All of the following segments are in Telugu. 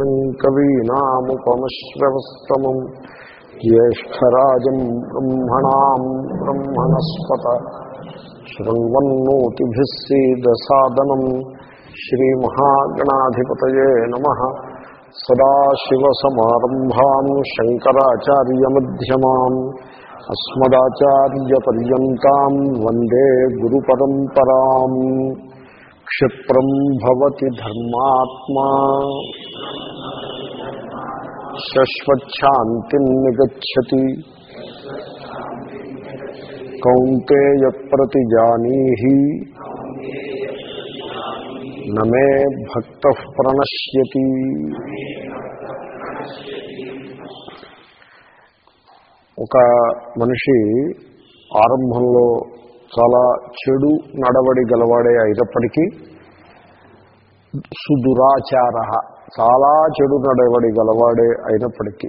విష్ణుం కవీనాముపమశ్రవస్తమం జ్యేష్టరాజం బ్రహ్మణాం బ్రహ్మణస్పత. శృణ్వన్నోతిభిస్సీదసాదనం శ్రీమహాగణాధిపతయే నమ. సదాశివసమారంభా శంకరాచార్యమ్యమాం అస్మదాచార్యపర్యంతం వందే గురు పరంపరా క్షిప్రం భవతి ధర్మాత్మా. శశ్వచ్ఛాంతిం నిగచ్చతి। కౌంతేయ ప్రతిజానీ నమే భక్త ప్రణశ్యతి। ఒక మనిషి ఆరంభంలో చాలా చెడు నడవడి గలవాడే అయినప్పటికీ సుదురాచార చాలా చెడు నడవడి గలవాడే అయినప్పటికీ.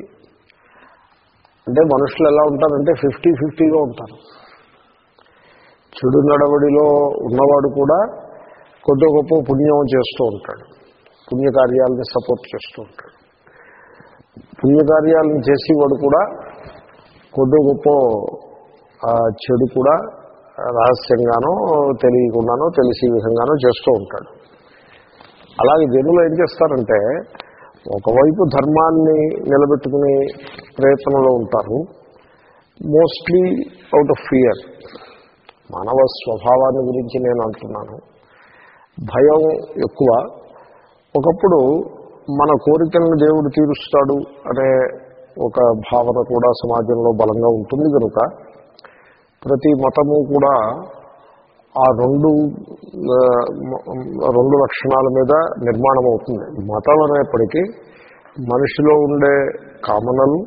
అంటే మనుషులు ఎలా ఉంటారంటే ఫిఫ్టీ ఫిఫ్టీగా ఉంటారు. చెడు నడవడిలో ఉన్నవాడు కూడా కొద్ది గొప్ప పుణ్యం చేస్తూ ఉంటాడు. పుణ్యకార్యాలని సపోర్ట్ చేస్తూ ఉంటాడు. పుణ్యకార్యాలను చేసేవాడు కూడా కొద్ది గొప్ప చెడు కూడా రహస్యంగానో తెలియకుండానో తెలిసే విధంగానో చేస్తూ ఉంటాడు. అలాగే జనులు ఏం చేస్తారంటే ఒకవైపు ధర్మాన్ని నిలబెట్టుకునే ప్రయత్నంలో ఉంటారు. మోస్ట్లీ అవుట్ ఆఫ్ ఫియర్ మానవ స్వభావాన్ని గురించి నేను అంటున్నాను. భయం ఎక్కువ. ఒకప్పుడు మన కోరికలను దేవుడు తీరుస్తాడు అనే ఒక భావన కూడా సమాజంలో బలంగా ఉంటుంది కనుక ప్రతి మతము కూడా ఆ రెండు రెండు లక్షణాల మీద నిర్మాణం అవుతుంది. మతం అనేప్పటికీ మనిషిలో ఉండే కామనలు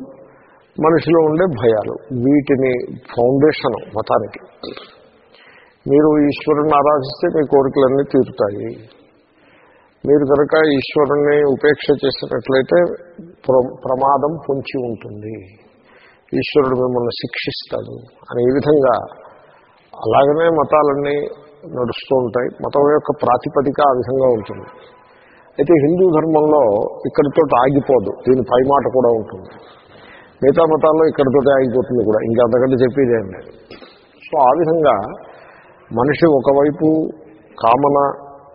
మనిషిలో ఉండే భయాలు వీటిని ఫౌండేషన్ మతానికి. మీరు ఈశ్వరుని ఆరాధిస్తే మీ కోరికలన్నీ తీరుతాయి. మీరు కనుక ఈశ్వరుణ్ణి ఉపేక్ష చేసినట్లయితే ప్రమాదం పొంచి ఉంటుంది. ఈశ్వరుడు మిమ్మల్ని శిక్షిస్తాడు. అనే విధంగా అలాగనే మతాలన్నీ నడుస్తూ ఉంటాయి. మతం యొక్క ప్రాతిపదిక ఆ విధంగా ఉంటుంది. అయితే హిందూ ధర్మంలో ఇక్కడితో ఆగిపోదు. దీని పైమాట కూడా ఉంటుంది. మిగతా మతాల్లో ఇక్కడితో ఆగిపోతుంది కూడా. ఇంకా అంతకంటే చెప్పేదేం లేదు. సో ఆ విధంగా మనిషి ఒకవైపు కామన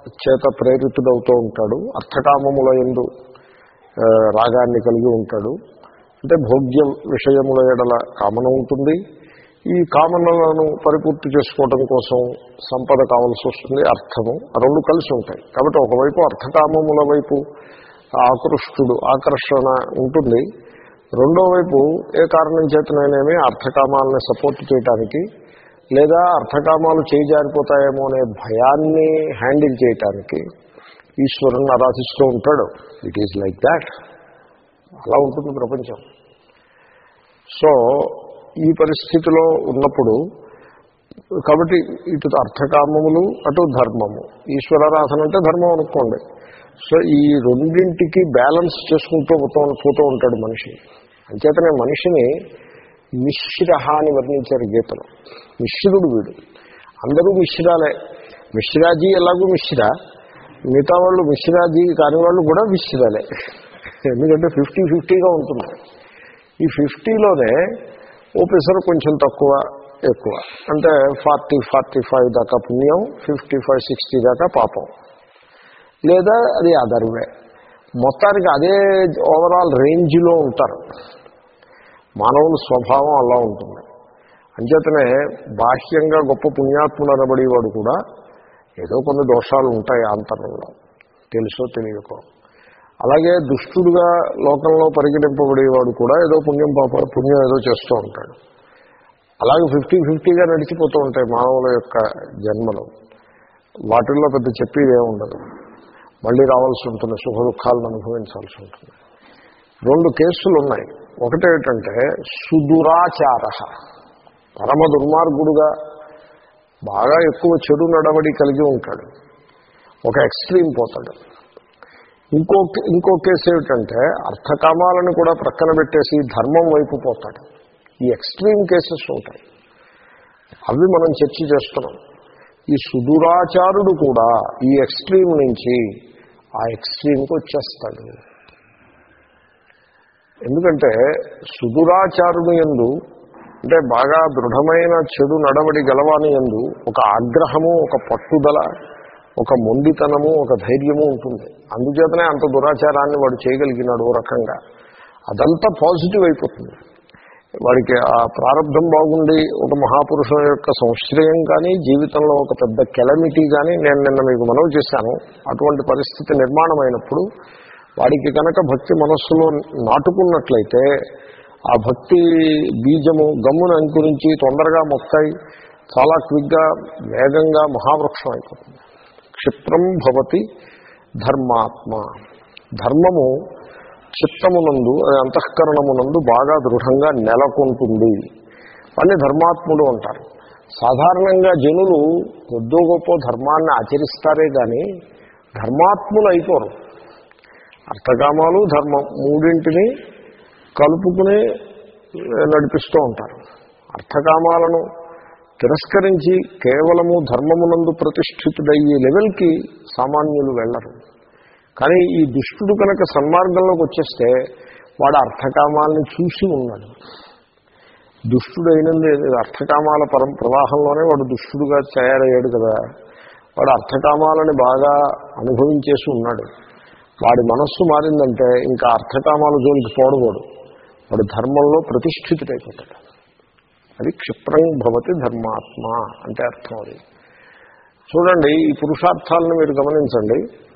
చేత ప్రేరితుడవుతూ ఉంటాడు. అర్థకామముల ఎందు రాగాన్ని కలిగి ఉంటాడు. అంటే భోగ్య విషయముల ఎడల కామన ఉంటుంది. ఈ కామనలను పరిపూర్తి చేసుకోవడం కోసం సంపద కావాల్సి వస్తుంది అర్థము. రెండు కలిసి ఉంటాయి. కాబట్టి ఒకవైపు అర్థకామముల వైపు ఆకృష్టుడు ఆకర్షణ ఉంటుంది. రెండో వైపు ఏ కారణం చేతనైనేమి అర్థకామాలని సపోర్ట్ చేయడానికి లేదా అర్థకామాలు చేజారిపోతాయేమో అనే భయాన్ని హ్యాండిల్ చేయటానికి ఈశ్వరుని ఆరాధిస్తూ ఉంటాడు. ఇట్ ఈజ్ లైక్ దాట్ అలా ఉంటుంది ప్రపంచం. సో ఈ పరిస్థితిలో ఉన్నప్పుడు కాబట్టి ఇటు అర్థకామములు అటు ధర్మము. ఈశ్వరారాధన అంటే ధర్మం అనుకోండి. సో ఈ రెండింటికి బ్యాలెన్స్ చేసుకుంటూ పోతూ పోతూ ఉంటాడు మనిషి. అంచేతనే మనిషిని మిశ్రహ అని వర్ణించారు గీతలో. మిశ్రుడు వీడు. అందరూ మిశ్రాలే. మిశ్రాజీ ఎలాగూ మిశ్ర? మిగతా వాళ్ళు మిశ్రాజీ కాని వాళ్ళు కూడా మిశ్రాలే. ఎందుకంటే ఫిఫ్టీ ఫిఫ్టీగా ఉంటుంది. ఈ ఫిఫ్టీలోనే ఓ కొంచెం తక్కువ ఎక్కువ. అంటే ఫార్టీ ఫార్టీ ఫైవ్ దాకా పుణ్యం ఫిఫ్టీ ఫైవ్ సిక్స్టీ దాకా పాపం. లేదా అది అదర్వే మొత్తానికి అదే ఓవరాల్ రేంజ్లో ఉంటారు. మానవుల స్వభావం అలా ఉంటుంది. అంచేతనే బాహ్యంగా గొప్ప పుణ్యాత్ములు అనబడేవాడు కూడా ఏదో కొన్ని దోషాలు ఉంటాయి ఆంతరంలో తెలుసో తెలియకో. అలాగే దుష్టుడుగా లోకంలో పరిగణింపబడేవాడు కూడా ఏదో పుణ్యం పాప పుణ్యం ఏదో చేస్తూ ఉంటాడు. అలాగే ఫిఫ్టీ ఫిఫ్టీగా నడిచిపోతూ ఉంటాయి మానవుల యొక్క జన్మలు. వాటిల్లో పెద్ద చెప్పేదే ఉండదు. మళ్ళీ రావాల్సి ఉంటుంది సుఖ దుఃఖాలను అనుభవించాల్సి ఉంటుంది. రెండు కేసులు ఉన్నాయి. ఒకటేమిటంటే సుదురాచార. పరమ దుర్మార్గుడుగా బాగా ఎక్కువ చెడు నడవడి కలిగి ఉంటాడు. ఒక ఎక్స్ట్రీమ్ పోతాడు. ఇంకో ఇంకో కేసు ఏమిటంటే అర్థకామాలను కూడా ప్రక్కన పెట్టేసి ధర్మం వైపు పోతాడు. ఈ ఎక్స్ట్రీమ్ కేసెస్ ఉంటాయి. అవి మనం చర్చ చేస్తున్నాం. ఈ సుదురాచారుడు కూడా ఈ ఎక్స్ట్రీమ్ నుంచి ఆ ఎక్స్ట్రీమ్కి వచ్చేస్తాడు. ఎందుకంటే సుదురాచారుని ఎందు అంటే బాగా దృఢమైన చెడు నడవడి గలవాని ఎందు ఒక ఆగ్రహము ఒక పట్టుదల ఒక మొండితనము ఒక ధైర్యము ఉంటుంది. అందుచేతనే అంత దురాచారాన్ని వాడు చేయగలిగినాడు ఓ రకంగా. అదంతా పాజిటివ్ అయిపోతుంది. వాడికి ఆ ప్రారంభం బాగుండి ఒక మహాపురుషుల యొక్క సంశ్రయం కానీ జీవితంలో ఒక పెద్ద కెలమిటీ కానీ నేను నిన్న మీకు మనవి చేశాను. అటువంటి పరిస్థితి నిర్మాణమైనప్పుడు వాడికి కనుక భక్తి మనస్సులో నాటుకున్నట్లయితే ఆ భక్తి బీజము గమ్మును అంకురించి తొందరగా మొక్కై చాలా క్విక్గా వేగంగా మహావృక్షం అయిపోతుంది. క్షిప్రం భవతి ధర్మాత్మ. ధర్మము చిత్తమునందు అంతఃకరణమునందు బాగా దృఢంగా నెలకొంటుంది. అని ధర్మాత్ముడు అంటారు. సాధారణంగా జనులు కొద్దో గొప్ప ధర్మాన్ని ఆచరిస్తారే కానీ ధర్మాత్ములు అయిపోరు. అర్థకామాలు ధర్మం మూడింటిని కలుపుకుని నడిపిస్తూ ఉంటారు. అర్థకామాలను తిరస్కరించి కేవలము ధర్మమునందు ప్రతిష్ఠితుడయ్యే లెవెల్కి సామాన్యులు వెళ్ళరు. కానీ ఈ దుష్టుడు కనుక సన్మార్గంలోకి వచ్చేస్తే వాడు అర్థకామాలని చూసి ఉన్నాడు. దుష్టుడైనది అర్థకామాల పరం ప్రవాహంలోనే వాడు దుష్టుడుగా తయారయ్యాడు కదా. వాడు అర్థకామాలని బాగా అనుభవించేసి ఉన్నాడు. వాడి మనస్సు మారిందంటే ఇంకా అర్థకామాల జోలికి పోడబోడు వాడు ధర్మంలో ప్రతిష్ఠితుడైపోతాడు. అది క్షిప్రం భవతి ధర్మాత్మ అంటే అర్థం అది. చూడండి ఈ పురుషార్థాలను మీరు గమనించండి.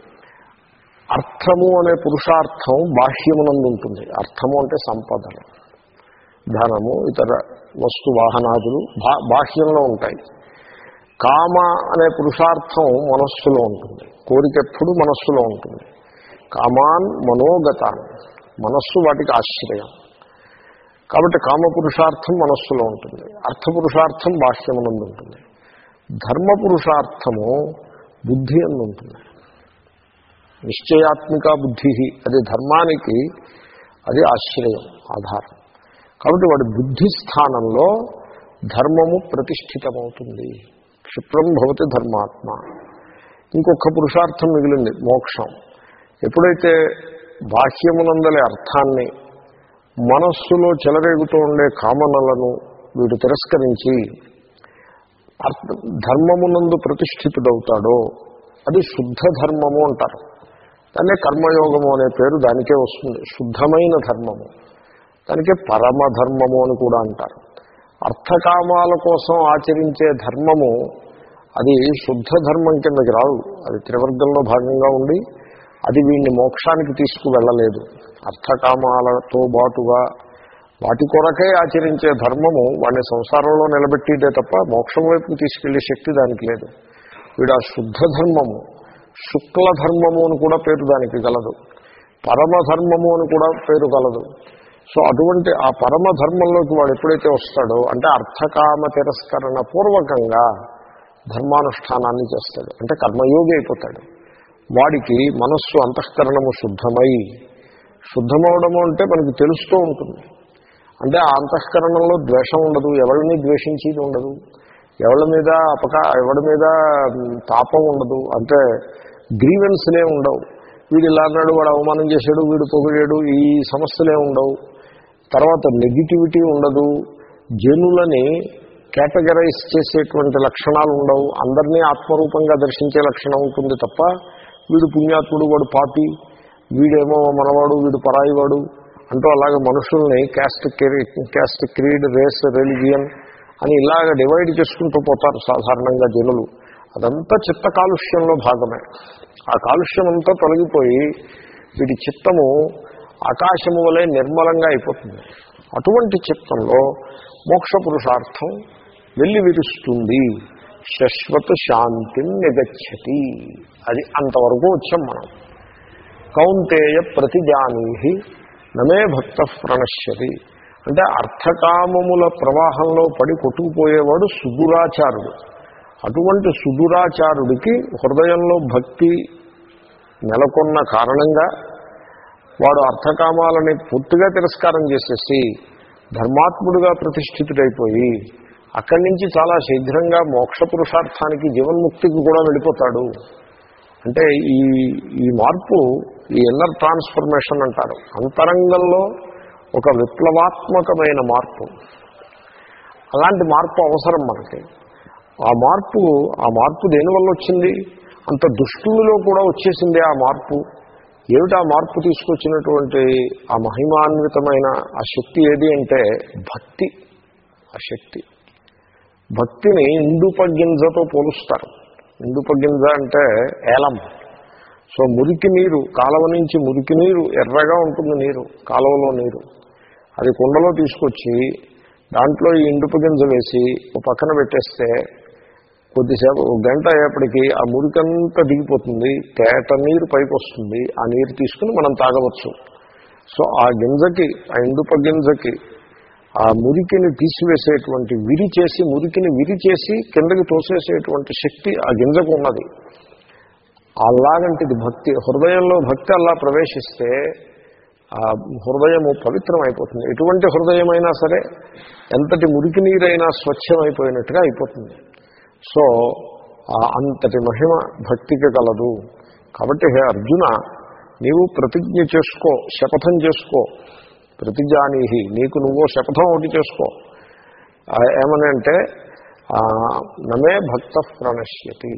అర్థము అనే పురుషార్థం బాహ్యమునందు ఉంటుంది. అర్థము అంటే సంపదలు ధనము ఇతర వస్తు వాహనాదులు బా బాహ్యంలో ఉంటాయి. కామ అనే పురుషార్థం మనస్సులో ఉంటుంది. కోరిక ఎప్పుడు మనస్సులో ఉంటుంది. కామాన్ మనోగతాన్. మనస్సు వాటికి ఆశ్రయం. కాబట్టి కామ పురుషార్థం మనస్సులో ఉంటుంది. అర్థపురుషార్థం బాహ్యమునందు ఉంటుంది ధర్మ పురుషార్థము బుద్ధి అందు ఉంటుంది నిశ్చయాత్మిక బుద్ధి అది ధర్మానికి అది ఆశ్రయం ఆధారం. కాబట్టి వాడి బుద్ధి స్థానంలో ధర్మము ప్రతిష్ఠితమవుతుంది. క్షిప్రం భవతి ధర్మాత్మ. ఇంకొక పురుషార్థం మిగిలింది మోక్షం. ఎప్పుడైతే బాహ్యమునందలే అర్థాన్ని మనస్సులో చెలరేగుతూ ఉండే కామనలను వీడు తిరస్కరించి ధర్మమునందు ప్రతిష్ఠితుడవుతాడో అది శుద్ధ ధర్మము అంటారు. దాన్నే కర్మయోగము అనే పేరు దానికే వస్తుంది. శుద్ధమైన ధర్మము. దానికే పరమధర్మము అని కూడా అంటారు. అర్థకామాల కోసం ఆచరించే ధర్మము అది శుద్ధ ధర్మం కిందకి రాదు. అది త్రివర్గంలో భాగంగా ఉండి అది వీడిని మోక్షానికి తీసుకువెళ్ళలేదు. అర్థకామాలతో బాటుగా వాటి కొరకే ఆచరించే ధర్మము వాడిని సంసారంలో నిలబెట్టిదే తప్ప మోక్షం వైపు తీసుకెళ్ళే శక్తి దానికి లేదు. వీడు ఆ శుద్ధ ధర్మము శుక్ల ధర్మము అని కూడా పేరు దానికి గలదు. పరమధర్మము అని కూడా పేరు గలదు. సో అటువంటి ఆ పరమధర్మంలోకి వాడు ఎప్పుడైతే వస్తాడో అంటే అర్థకామ తిరస్కరణ పూర్వకంగా ధర్మానుష్ఠానాన్ని చేస్తాడు. అంటే కర్మయోగి అయిపోతాడు. వాడికి మనస్సు అంతఃకరణము శుద్ధమై శుద్ధమవడము అంటే మనకి తెలుస్తూ ఉంటుంది. అంటే ఆ అంతఃకరణంలో ద్వేషం ఉండదు ఎవరిని ద్వేషించేది ఉండదు ఎవరి మీద అపక ఎవరి మీద తాపం ఉండదు అంటే గ్రీవెన్స్లే ఉండవు. వీడు ఇలా అన్నాడు వాడు అవమానం చేశాడు వీడు పొగిడాడు ఈ సమస్యలే ఉండవు. తర్వాత నెగిటివిటీ ఉండదు. జనులని కేటగరైజ్ చేసేటువంటి లక్షణాలు ఉండవు. అందరినీ ఆత్మరూపంగా దర్శించే లక్షణం ఉంటుంది తప్ప వీడు పుణ్యాత్ముడు వాడు పాపి వీడేమో మనవాడు వీడు పరాయివాడు అంటూ అలాగే మనుషుల్ని caste caste creed race religion అని ఇలాగ డివైడ్ చేసుకుంటూ పోతారు సాధారణంగా జనులు. అదంతా చిత్త కాలుష్యంలో భాగమే. ఆ కాలుష్యం అంతా తొలగిపోయి వీటి చిత్తము ఆకాశము వలె నిర్మలంగా అయిపోతుంది. అటువంటి చిత్తంలో మోక్ష పురుషార్థం వెళ్ళి విరుస్తుంది శశ్వత శాంతిని నిగచ్చతి. అది అంతవరకు వచ్చాం మనం. కౌంతేయ ప్రతిజానీహి నమే భక్త ప్రణశ్యతి. అంటే అర్థకామముల ప్రవాహంలో పడి కొట్టుకుపోయేవాడు సుదురాచారుడు అటువంటి సుదురాచారుడికి హృదయంలో భక్తి నెలకొన్న కారణంగా వాడు అర్థకామాలని పూర్తిగా తిరస్కారం చేసేసి ధర్మాత్ముడిగా ప్రతిష్ఠితుడైపోయి అక్కడి నుంచి చాలా శీఘ్రంగా మోక్ష పురుషార్థానికి జీవన్ముక్తికి కూడా వెళ్ళిపోతాడు. అంటే ఈ ఈ మార్పు ఈ ఇన్నర్ ట్రాన్స్ఫర్మేషన్ అంటారు. అంతరంగంలో ఒక విప్లవాత్మకమైన మార్పు. అలాంటి మార్పు అవసరం మనకి. ఆ మార్పు ఆ మార్పు దేనివల్ల వచ్చింది? అంత దుష్టులలో కూడా వచ్చేసింది ఆ మార్పు. ఏమిటి ఆ మార్పు తీసుకొచ్చినటువంటి ఆ మహిమాన్వితమైన ఆ శక్తి ఏది అంటే భక్తి. ఆ శక్తి. భక్తిని ఇండుప గింజతో పోలుస్తారు. ఇండుప అంటే ఏలం. సో మురికి నీరు కాలువ నుంచి మురికి నీరు ఎర్రగా ఉంటుంది నీరు కాలువలో నీరు. అది కుండలో తీసుకొచ్చి దాంట్లో ఈ ఇండుపు గింజ వేసి ఒక పక్కన పెట్టేస్తే కొద్దిసేపు ఒక గంట అయ్యేప్పటికీ ఆ మురికంతా దిగిపోతుంది తేట నీరు పైకి వస్తుంది ఆ నీరు తీసుకుని మనం తాగవచ్చు. సో ఆ గింజకి ఆ ఇండుప గింజకి ఆ మురికిని తీసివేసేటువంటి విరి చేసి మురికిని విరి చేసి కిందకి తోసేసేటువంటి శక్తి ఆ గింజకు ఉన్నది. అలాగంటిది భక్తి హృదయంలో భక్తి అలా ప్రవేశిస్తే ఆ హృదయము పవిత్రం అయిపోతుంది ఎటువంటి హృదయమైనా సరే ఎంతటి మురికి నీరైనా స్వచ్ఛమైపోయినట్టుగా అయిపోతుంది. సో అంతటి మహిమ భక్తికి కలదు. కాబట్టి హే అర్జున నీవు ప్రతిజ్ఞ చేసుకో శపథం చేసుకో. ప్రతిజానీహి నీకు నువ్వు శపథం ఒకటి చేసుకో. ఏమనంటే ఏమని అంటే నమే భక్త ప్రణశ్యతి.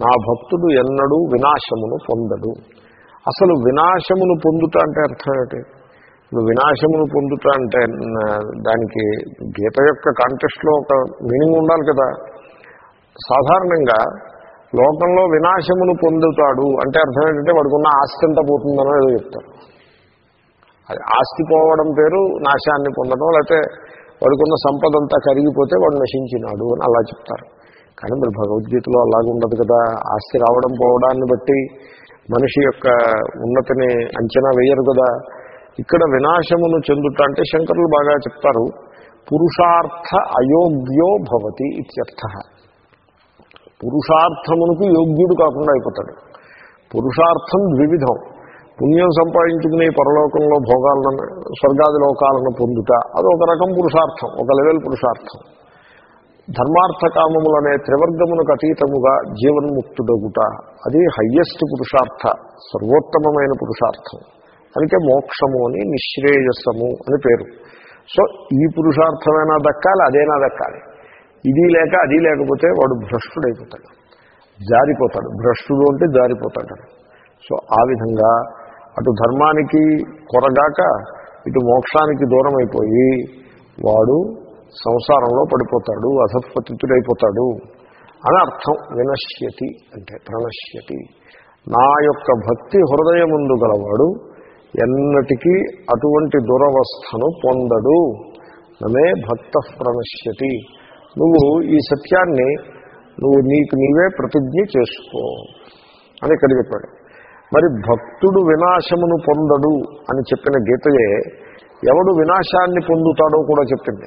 నా భక్తుడు ఎన్నడూ వినాశమును పొందడు. అసలు వినాశమును పొందుతా అంటే అర్థం ఏంటి? ఇప్పుడు వినాశమును పొందుతా అంటే దానికి గీత యొక్క కాంటెస్ట్లో ఒక మీనింగ్ ఉండాలి కదా. సాధారణంగా లోకంలో వినాశమును పొందుతాడు అంటే అర్థం ఏంటంటే వాడుకున్న ఆస్తి అంతా పోతుందనో ఏదో చెప్తారు. అది ఆస్తి పోవడం పేరు నాశాన్ని పొందడం లేకపోతే వాడికున్న సంపద అంతా కరిగిపోతే వాడు నశించినాడు అని అలా చెప్తారు. కానీ మరి భగవద్గీతలో అలాగ ఉండదు కదా. ఆస్తి రావడం పోవడాన్ని బట్టి మనిషి యొక్క ఉన్నతిని అంచనా వేయరు కదా. ఇక్కడ వినాశమును చెందుట అంటే శంకరులు బాగా చెప్తారు పురుషార్థ అయోగ్యో భవతి ఇత్యర్థ. పురుషార్థమునకు యోగ్యుడు కాకుండా అయిపోతాడు. పురుషార్థం ద్వివిధం. పుణ్యం సంపాదించుకుని పరలోకంలో భోగాలను స్వర్గాది లోకాలను పొందుట అది ఒక రకం పురుషార్థం ఒక లెవెల్ పురుషార్థం. ధర్మార్థ కామములనే త్రివర్గమునకు అతీతముగా జీవన్ముక్తుడగుట అది హయ్యెస్ట్ పురుషార్థ సర్వోత్తమమైన పురుషార్థం. అందుకే మోక్షము అని నిశ్రేయసము అని పేరు. సో ఈ పురుషార్థమైనా దక్కాలి అదేనా దక్కాలి? ఇది లేక అది లేకపోతే వాడు భ్రష్టుడైపోతాడు. జారిపోతాడు. భ్రష్టుడు అంటే జారిపోతాడు. సో ఆ విధంగా అటు ధర్మానికి కొరగాక ఇటు మోక్షానికి దూరం అయిపోయి వాడు సంసారంలో పడిపోతాడు అసత్పతితుడైపోతాడు అని అర్థం. వినశ్యతి అంటే ప్రణశ్యతి. నా యొక్క భక్తి హృదయముందు గలవాడు ఎన్నటికీ అటువంటి దురవస్థను పొందడు. నమే భక్త ప్రణశ్యతి. నువ్వు ఈ సత్యాన్ని నువ్వు నీకు నీవే ప్రతిజ్ఞ చేసుకో అని ఇక్కడ చెప్పాడు. మరి భక్తుడు వినాశమును పొందడు అని చెప్పిన గీతయే ఎవడు వినాశాన్ని పొందుతాడో కూడా చెప్పింది.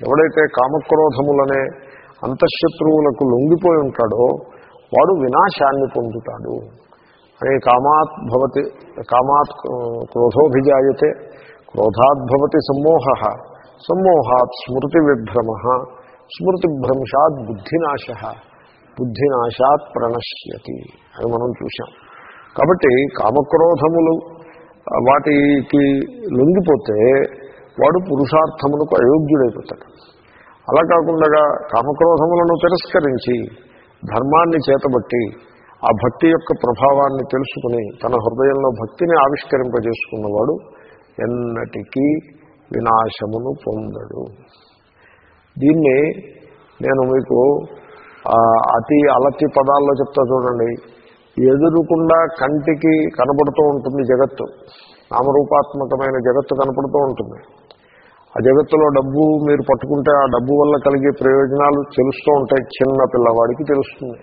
ఎవడైతే కామక్రోధములనే అంతఃశత్రువులకు లొంగిపోయి ఉంటాడో వాడు వినాశాన్ని పొందుతాడు. అని కామాత్ భవతి కామాత్ క్రోధోభిజాయతే క్రోధాత్ భవతి సమ్మోహ సమ్మోహాత్ స్మృతి విభ్రమ స్మృతిభ్రంశాత్ బుద్ధినాశ బుద్ధినాశాత్ ప్రణశ్యతి అని మనం చూసాం కాబట్టి కామక్రోధములు వాటికి లొంగిపోతే వాడు పురుషార్థములకు అయోగ్యుడైపోతాడు. అలా కాకుండా కామక్రోధములను తిరస్కరించి ధర్మాన్ని చేతబట్టి ఆ భక్తి యొక్క ప్రభావాన్ని తెలుసుకుని తన హృదయంలో భక్తిని ఆవిష్కరింపజేసుకున్నవాడు ఎన్నటికీ వినాశమును పొందడు. దీన్ని నేను మీకు అతి అలతి పదాల్లో చెప్తా చూడండి. ఎదురుకుండా కంటికి కనబడుతూ ఉంటుంది జగత్తు. నామరూపాత్మకమైన జగత్తు కనపడుతూ ఉంటుంది. ఆ జగత్తులో డబ్బు మీరు పట్టుకుంటే ఆ డబ్బు వల్ల కలిగే ప్రయోజనాలు తెలుస్తూ ఉంటాయి. చిన్న పిల్లవాడికి తెలుస్తుంది.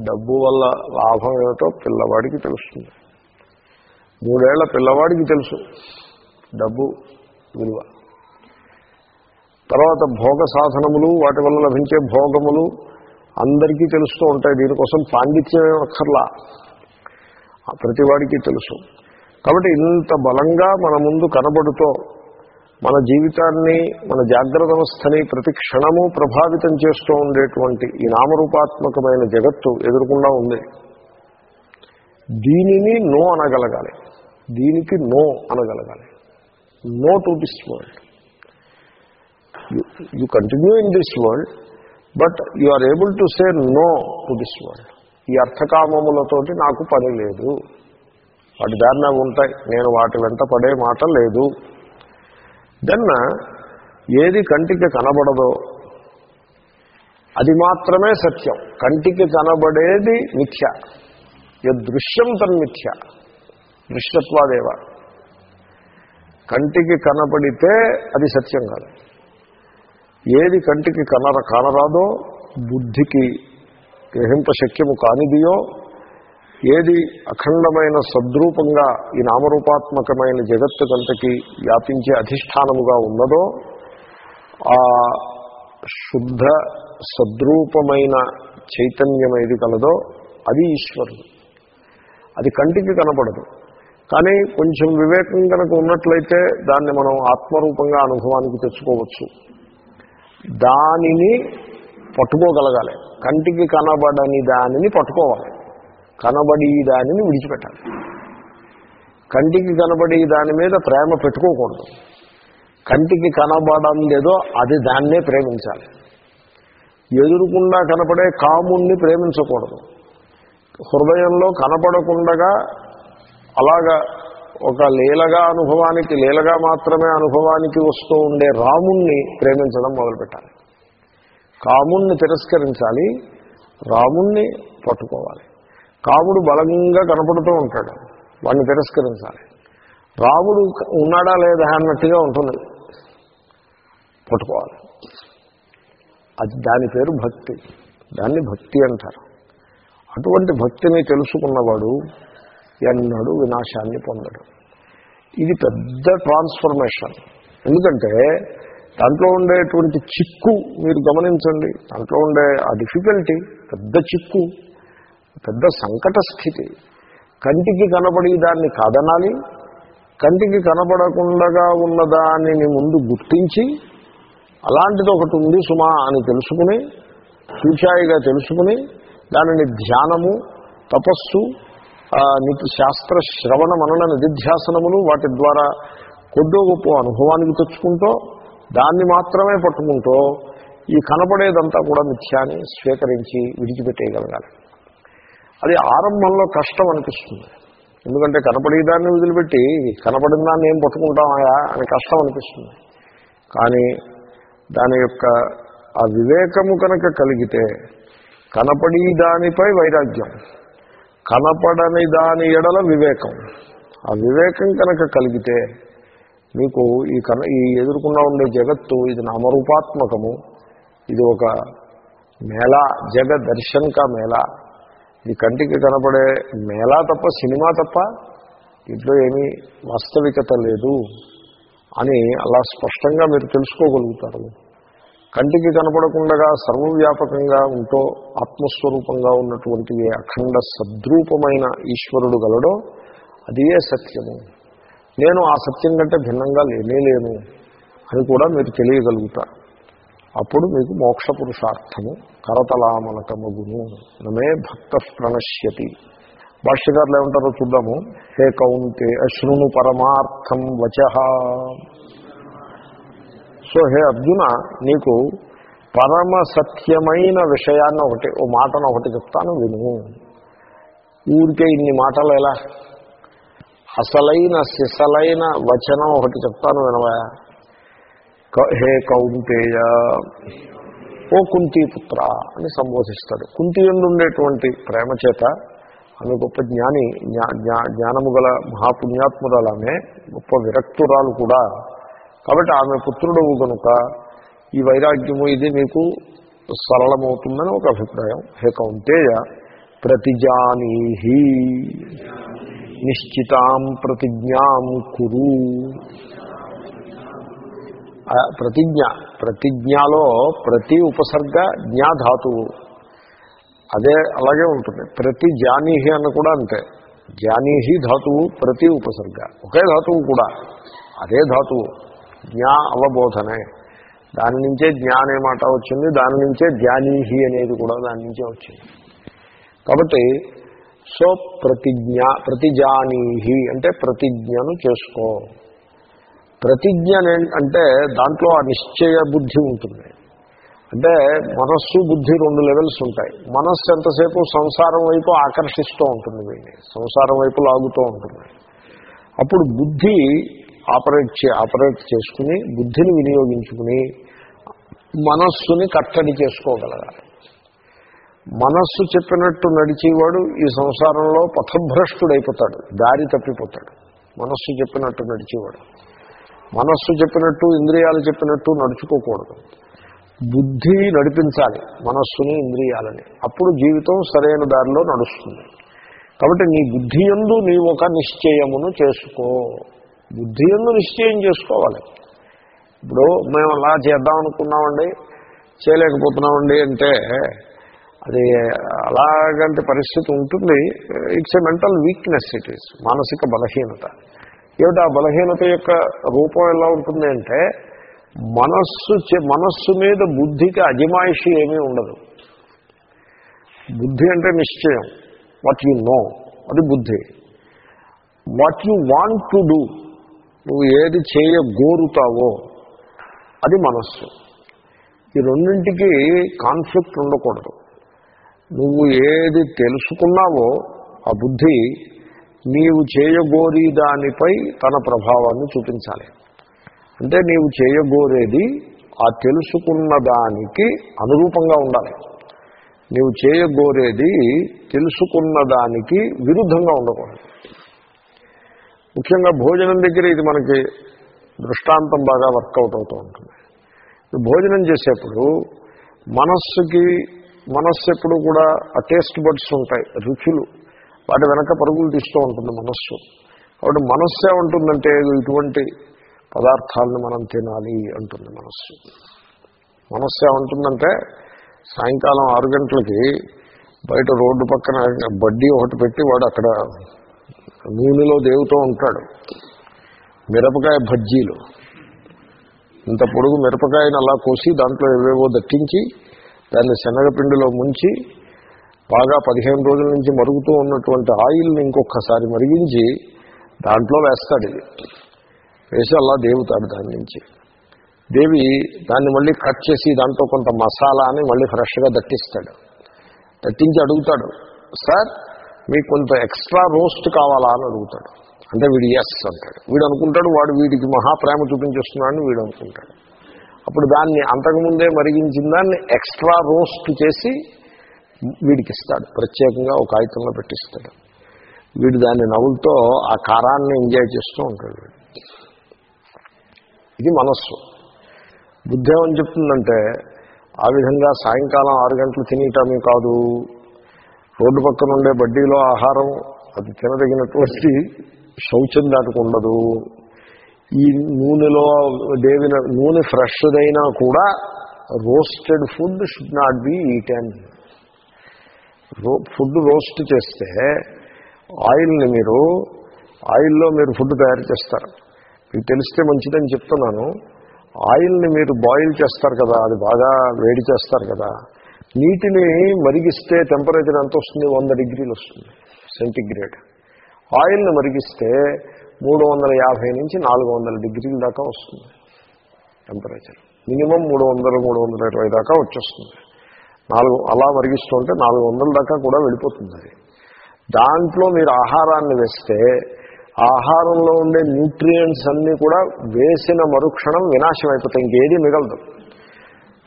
డబ్బు వల్ల లాభం ఏమిటో పిల్లవాడికి తెలుస్తుంది. మూడేళ్ళ పిల్లవాడికి తెలుసు. డబ్బు విలువ. తర్వాత భోగ సాధనములు వాటి వల్ల లభించే భోగములు అందరికీ తెలుస్తూ ఉంటాయి. దీనికోసం పాండిత్యమే ఒక్కర్లా అక్కర్లా ఆ ప్రతివాడికి తెలుసు. కాబట్టి ఇంత బలంగా మన ముందు కనబడుతో మన జీవితాన్ని మన జాగ్రత్త అవస్థని ప్రతి క్షణము ప్రభావితం చేస్తూ ఉండేటువంటి ఈ నామరూపాత్మకమైన జగత్తు ఎదురుకుండా ఉంది. దీనిని నో అనగలగాలి. దీనికి no అనగలగాలి. No to this world. You continue in this world. But you are able to say no to this world. ఈ అర్థకామములతోటి నాకు పని లేదు. వాటి దారిన ఉంటాయి. నేను వాటి వెంట పడే మాట లేదు. దెన్ ఏది కంటికి కనబడదో అది మాత్రమే సత్యం. కంటికి కనబడేది మిథ్య. దృశ్యం తన్మిథ్య. దృశ్యత్వాదేవ కంటికి కనబడితే అది సత్యం కాదు. ఏది కంటికి కనర కానరాదో బుద్ధికి గ్రహింప శక్యము కానిదియో ఏది అఖండమైన సద్రూపంగా ఈ నామరూపాత్మకమైన జగత్తుకంతకి వ్యాపించే అధిష్టానముగా ఉన్నదో ఆ శుద్ధ సద్రూపమైన చైతన్యం ఏది కలదో అది ఈశ్వరుడు. అది కంటికి కనపడదు. కానీ కొంచెం వివేకం కనుక ఉన్నట్లయితే దాన్ని మనం ఆత్మరూపంగా అనుభవానికి తెచ్చుకోవచ్చు. దానిని పట్టుకోగలగాలి. కంటికి కనబడని దానిని పట్టుకోవాలి. కనబడి దానిని విడిచిపెట్టాలి. కంటికి కనబడి దాని మీద ప్రేమ పెట్టుకోకూడదు. కంటికి కనబడందేదో అది దాన్నే ప్రేమించాలి. ఎదురుకుండా కనపడే కాముణ్ణి ప్రేమించకూడదు. హృదయంలో కనపడకుండగా అలాగా ఒక లీలగా అనుభవానికి లీలగా మాత్రమే అనుభవానికి వస్తూ ఉండే రాముణ్ణి ప్రేమించడం మొదలుపెట్టాలి. కాముణ్ణి తిరస్కరించాలి రాముణ్ణి పట్టుకోవాలి. కాముడు బలంగా కనపడుతూ ఉంటాడు వాడిని తిరస్కరించాలి. రాముడు ఉన్నాడా లేదా అన్నట్టుగా ఉంటుంది. పట్టుకోవాలి. అది దాని పేరు భక్తి. దాన్ని భక్తి అంటారు. అటువంటి భక్తిని తెలుసుకున్నవాడు ఎన్నడూ వినాశాన్ని పొందడు. ఇది పెద్ద ట్రాన్స్ఫర్మేషన్. ఎందుకంటే దాంట్లో ఉండేటువంటి చిక్కు మీరు గమనించండి. దాంట్లో ఉండే ఆ డిఫికల్టీ పెద్ద చిక్కు పెద్ద సంకట స్థితి. కంటికి కనబడి దాన్ని కాదనాలి. కంటికి కనబడకుండా ఉన్న దానిని ముందు గుర్తించి అలాంటిది ఒకటి ఉంది సుమా అని తెలుసుకుని సూచాయిగా తెలుసుకుని దానిని ధ్యానము తపస్సు నీకు శాస్త్ర శ్రవణ మనన నిధిధ్యాసనములు వాటి ద్వారా కొద్దో గొప్ప అనుభవానికి తెచ్చుకుంటూ దాన్ని మాత్రమే పట్టుకుంటూ ఈ కనపడేదంతా కూడా మిథ్యాన్ని స్వీకరించి విడిచిపెట్టేయగలగాలి. అది ఆరంభంలో కష్టం అనిపిస్తుంది. ఎందుకంటే కనపడేదాన్ని వదిలిపెట్టి కనపడిన దాన్ని ఏం పట్టుకుంటామయా అని కష్టం అనిపిస్తుంది. కానీ దాని యొక్క ఆ వివేకము కనుక కలిగితే కనపడి దానిపై వైరాగ్యం. కనపడని దాని ఎడల వివేకం. ఆ వివేకం కనుక కలిగితే మీకు ఈ కన ఈ ఎదుర్కొన్నా ఉండే జగత్తు ఇది నామరూపాత్మకము. ఇది ఒక మేళా జగ దర్శన్ కా మేళా. ఇది కంటికి కనపడే మేళా తప్ప సినిమా తప్ప ఇంట్లో ఏమీ వాస్తవికత లేదు అని అలా స్పష్టంగా మీరు తెలుసుకోగలుగుతారు. కంటికి కనపడకుండా సర్వవ్యాపకంగా ఉంటూ ఆత్మస్వరూపంగా ఉన్నటువంటి ఏ అఖండ సద్రూపమైన ఈశ్వరుడు గలడో అదే సత్యము. నేను ఆ సత్యం కంటే భిన్నంగా లేనేలేను అని కూడా మీరు తెలియగలుగుతారు అప్పుడు మీకు మోక్ష పురుషార్థము కరతలామలకమగును. నమే భక్త ప్రణశ్యతి. భాష్యకారులు ఏమంటారో చూద్దాము. హే కౌంతే అశ్రును పరమార్థం వచ. సో హే అర్జున నీకు పరమ సత్యమైన విషయాన్ని ఒకటి ఓ మాటను ఒకటి చెప్తాను విను. ఊరికే ఇన్ని మాటలు ఎలా? అసలైన సిసలైన వచనం ఒకటి చెప్తాను వినవా? హే కౌంతేయ ఓ కుంతీపుత్ర అని సంబోధిస్తాడు. కుంతి ఉండేటువంటి ప్రేమ చేత ఆమె గొప్ప జ్ఞాని జ్ఞానము గల మహాపుణ్యాత్మురాలమే గొప్ప విరక్తురాలు కూడా. కాబట్టి ఆమె పుత్రుడవు కనుక ఈ వైరాగ్యము ఇది మీకు సరళమవుతుందని ఒక అభిప్రాయం. హే కౌంతేయ ప్రతిజానీహి నిశ్చితాం ప్రతిజ్ఞాం కురు. ప్రతిజ్ఞ ప్రతిజ్ఞలో ప్రతి ఉపసర్గ జ్ఞాధాతువు. అదే అలాగే ఉంటుంది. ప్రతి జానీహి అని కూడా అంతే. జానీహి ధాతువు ప్రతి ఉపసర్గ. ఒకే ధాతువు కూడా. అదే ధాతువు. జ్ఞా అవబోధనే. దాని నుంచే జ్ఞానే మాట వచ్చింది దాని నుంచే ధ్యానీహి అనేది కూడా దాని నుంచే వచ్చింది. కాబట్టి సో ప్రతిజ్ఞ ప్రతిజానీహి అంటే ప్రతిజ్ఞను చేసుకో. ప్రతిజ్ఞ అంటే దాంట్లో ఆ నిశ్చయ బుద్ధి ఉంటుంది. అంటే మనస్సు బుద్ధి రెండు లెవెల్స్ ఉంటాయి. మనస్సు ఎంతసేపు సంసారం వైపు ఆకర్షిస్తూ ఉంటుంది వీడిని. సంసారం వైపు లాగుతూ ఉంటుంది. అప్పుడు బుద్ధి ఆపరేట్ చే ఆపరేట్ చేసుకుని బుద్ధిని వినియోగించుకుని మనస్సుని కట్టడి చేసుకోగలగాలి. మనస్సు చెప్పినట్టు నడిచేవాడు ఈ సంసారంలో పథభ్రష్టుడైపోతాడు దారి తప్పిపోతాడు. మనస్సు చెప్పినట్టు నడిచేవాడు. మనస్సు చెప్పినట్టు ఇంద్రియాలు చెప్పినట్టు నడుచుకోకూడదు. బుద్ధి నడిపించాలి మనస్సుని ఇంద్రియాలని. అప్పుడు జీవితం సరైన దారిలో నడుస్తుంది. కాబట్టి నీ బుద్ధి ఎందు నీ ఒక నిశ్చయమును చేసుకో. బుద్ధి ఎందు నిశ్చయం చేసుకోవాలి. ఇప్పుడు మేము అలా చేద్దాం అనుకున్నామండి చేయలేకపోతున్నామండి అంటే అది అలాగంటి పరిస్థితి ఉంటుంది. It's a mental weakness it is మానసిక బలహీనత. ఏమిటి ఆ బలహీనత యొక్క రూపం ఎలా ఉంటుంది అంటే మనస్సు చే- మనస్సు మీద బుద్ధికి అజమాయిషి ఏమీ ఉండదు. బుద్ధి అంటే నిశ్చయం. వాట్ యు నో అది బుద్ధి. What you want to do నువ్వు ఏది చేయగోరుతావో అది మనస్సు. ఈ రెండింటికి కాన్ఫ్లిక్ట్ ఉండకూడదు. నువ్వు ఏది తెలుసుకున్నావో ఆ బుద్ధి నీవు చేయగోరి దానిపై తన ప్రభావాన్ని చూపించాలి. అంటే నీవు చేయగోరేది ఆ తెలుసుకున్న దానికి అనురూపంగా ఉండాలి. నీవు చేయగోరేది తెలుసుకున్న దానికి విరుద్ధంగా ఉండకూడదు. ముఖ్యంగా భోజనం దగ్గర ఇది మనకి దృష్టాంతం బాగా వర్కౌట్ అవుతూ ఉంటుంది. భోజనం చేసేప్పుడు మనస్సుకి మనస్సు ఎప్పుడు కూడా ఆ టేస్ట్ బడ్స్ ఉంటాయి రుచులు. వాటి వెనక పరుగులు తీస్తూ ఉంటుంది మనస్సు. కాబట్టి మనస్సు ఏమంటుందంటే ఇటువంటి పదార్థాలను మనం తినాలి అంటుంది మనస్సు. మనస్సు ఏమంటుందంటే సాయంకాలం ఆరు గంటలకి బయట రోడ్డు పక్కన బడ్డీ ఒకటి పెట్టి వాడు అక్కడ నూనెలో దేవుతో ఉంటాడు. మిరపకాయ బజ్జీలు. ఇంత పొడుగు మిరపకాయని అలా కోసి దాంట్లో ఏవేవో దట్టించి దాన్ని శనగపిండిలో ముంచి బాగా పదిహేను రోజుల నుంచి మరుగుతూ ఉన్నటువంటి ఆయిల్ని ఇంకొకసారి మరిగించి దాంట్లో వేస్తాడు ఇది. వేసి అలా దేవుతాడు దాని నుంచి. దేవి దాన్ని మళ్ళీ కట్ చేసి దాంట్లో కొంత మసాలా అని మళ్ళీ ఫ్రెష్గా దట్టిస్తాడు దట్టించి అడుగుతాడు సార్ మీకు కొంత ఎక్స్ట్రా రోస్ట్ కావాలా అని అడుగుతాడు. అంటే వీడు ఎస్ అంటాడు. వీడు అనుకుంటాడు వాడు వీడికి మహాప్రేమ చూపించేస్తున్నాడని వీడు అనుకుంటాడు. అప్పుడు దాన్ని అంతకుముందే మరిగించిన దాన్ని ఎక్స్ట్రా రోస్ట్ చేసి వీడికి ఇస్తాడు. ప్రత్యేకంగా ఒక కాగితంలో పెట్టిస్తాడు. వీడు దాన్ని నవ్వులతో ఆ కారాన్ని ఎంజాయ్ చేస్తూ ఉంటాడు వీడు. ఇది మనస్సు. బుద్ధి ఏమని చెప్తుందంటే ఆ విధంగా సాయంకాలం ఆరు గంటలు తినేయటమే కాదు రోడ్డు పక్కన ఉండే బడ్డీలో ఆహారం అది తినదగినటువంటి శౌచం దాటుకుండదు ఉండదు. ఈ నూనెలో దేవిన నూనె ఫ్రెష్దైనా కూడా roasted food should not be eaten. Raw food roast చేస్తే ఆయిల్ని మీరు ఆయిల్లో మీరు ఫుడ్ తయారు చేస్తారు. మీకు తెలిస్తే మంచిదని చెప్తున్నాను. ఆయిల్ని మీరు బాయిల్ చేస్తారు కదా అది బాగా వేడి చేస్తారు కదా. నీటిని మరిగిస్తే టెంపరేచర్ ఎంత వస్తుంది? వంద డిగ్రీలు వస్తుంది సెంటిగ్రేడ్ ఆయిల్ని మరిగిస్తే మూడు వందల యాభై నుంచి నాలుగు వందల డిగ్రీల దాకా వస్తుంది టెంపరేచర్ మినిమం మూడు వందలు మూడు వందల ఇరవై దాకా వచ్చేస్తుంది. నాలుగు అలా మరిగిస్తుంటే నాలుగు వందల దాకా కూడా వెళ్ళిపోతుంది అది. దాంట్లో మీరు ఆహారాన్ని వేస్తే ఆహారంలో ఉండే న్యూట్రియంట్స్ అన్నీ కూడా వేసిన మరుక్షణం వినాశం అయిపోతాయి ఇంకేది మిగలదు.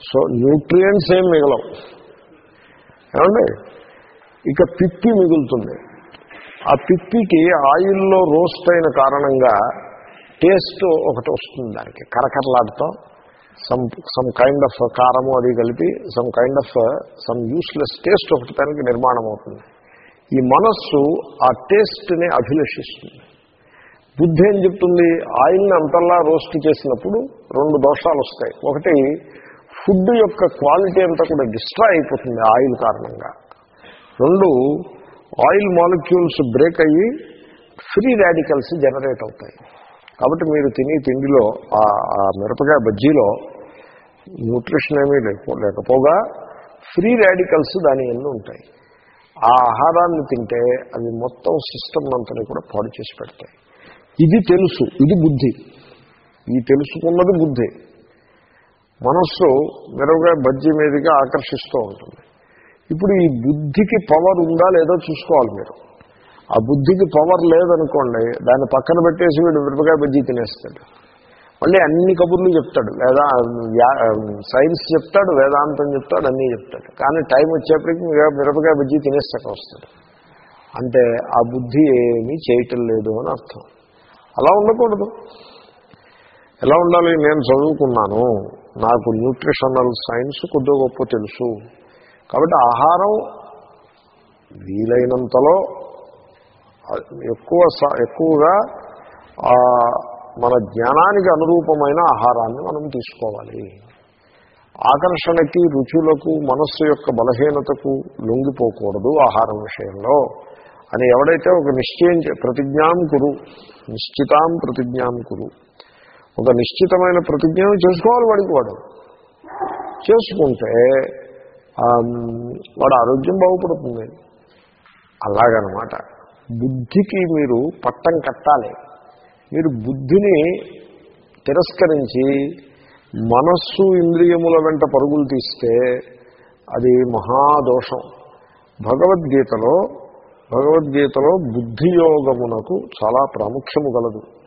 సో న్యూట్రియంట్స్ ఏం మిగలవు. ఏమండి? ఇక పిప్పి మిగులుతుంది. ఆ పిప్పికి ఆయిల్లో రోస్ట్ అయిన కారణంగా టేస్ట్ ఒకటి వస్తుంది దానికి. కరకరలాడుతూ సమ్ సమ్ కైండ్ ఆఫ్ కారము అది కలిపి some kind of some useless taste ఒకటి దానికి నిర్మాణం అవుతుంది. ఈ మనస్సు ఆ టేస్ట్ని అభిలషిస్తుంది. బుద్ధి ఏం చెప్తుంది? ఆయిల్ని అంతల్లా రోస్ట్ చేసినప్పుడు రెండు దోషాలు వస్తాయి. ఒకటి ఫుడ్ యొక్క క్వాలిటీ అంతా కూడా డిస్ట్రాయ్ అయిపోతుంది ఆయిల్ కారణంగా. రెండు ఆయిల్ మాలిక్యూల్స్ బ్రేక్ అయ్యి ఫ్రీ రాడికల్స్ జనరేట్ అవుతాయి. కాబట్టి మీరు తినే తిండిలో ఆ మిరపకాయ బజ్జీలో న్యూట్రిషన్ ఏమీ లేకపో లేకపోగా ఫ్రీ రాడికల్స్ దాని ఎన్ని ఉంటాయి. ఆ ఆహారాన్ని తింటే అవి మొత్తం సిస్టమ్ అంతా కూడా పాడు చేసి పెడతాయి. ఇది తెలుసు ఇది బుద్ధి. ఈ తెలుసుకున్నది బుద్ధి. మనస్సు మెరుగ్గా బజ్జీ మీదుగా ఆకర్షిస్తూ ఉంటుంది. ఇప్పుడు ఈ బుద్ధికి పవర్ ఉందా లేదో చూసుకోవాలి మీరు. ఆ బుద్ధికి పవర్ లేదనుకోండి దాన్ని పక్కన పెట్టేసి వీడు మిరపకాయ బజ్జీ తినేస్తాడు. మళ్ళీ అన్ని కబుర్లు చెప్తాడు. వేదా సైన్స్ చెప్తాడు వేదాంతం చెప్తాడు అన్నీ చెప్తాడు. కానీ టైం వచ్చేప్పటికి మిరపకాయ బజ్జీ తినేస్తాక వస్తాడు. అంటే ఆ బుద్ధి ఏమీ చేయటం లేదు అని అర్థం. అలా ఉండకూడదు. ఎలా ఉండాలి? నేను చదువుకున్నాను. నాకు న్యూట్రిషనల్ సైన్స్ కొద్దిగా గొప్ప తెలుసు. కాబట్టి ఆహారం వీలైనంతలో ఎక్కువ స- ఎక్కువగా మన జ్ఞానానికి అనురూపమైన ఆహారాన్ని మనం తీసుకోవాలి. ఆకర్షణకి రుచులకు మనస్సు యొక్క బలహీనతకు లొంగిపోకూడదు ఆహారం విషయంలో. అని ఎవడైతే ఒక నిశ్చయం ప్రతిజ్ఞాం కురు నిశ్చితాం ప్రతిజ్ఞాం కురు. ఒక నిశ్చితమైన ప్రతిజ్ఞను చేసుకోవాలి వాడికి వాడు. చేసుకుంటే వాడు ఆరోగ్యం బాగుపడుతుంది. అలాగనమాట. బుద్ధికి మీరు పట్టం కట్టాలి. మీరు బుద్ధిని తిరస్కరించి మనస్సు ఇంద్రియముల వెంట పరుగులు తీస్తే అది మహాదోషం. భగవద్గీతలో భగవద్గీతలో బుద్ధియోగమునకు చాలా ప్రాముఖ్యము గలదు.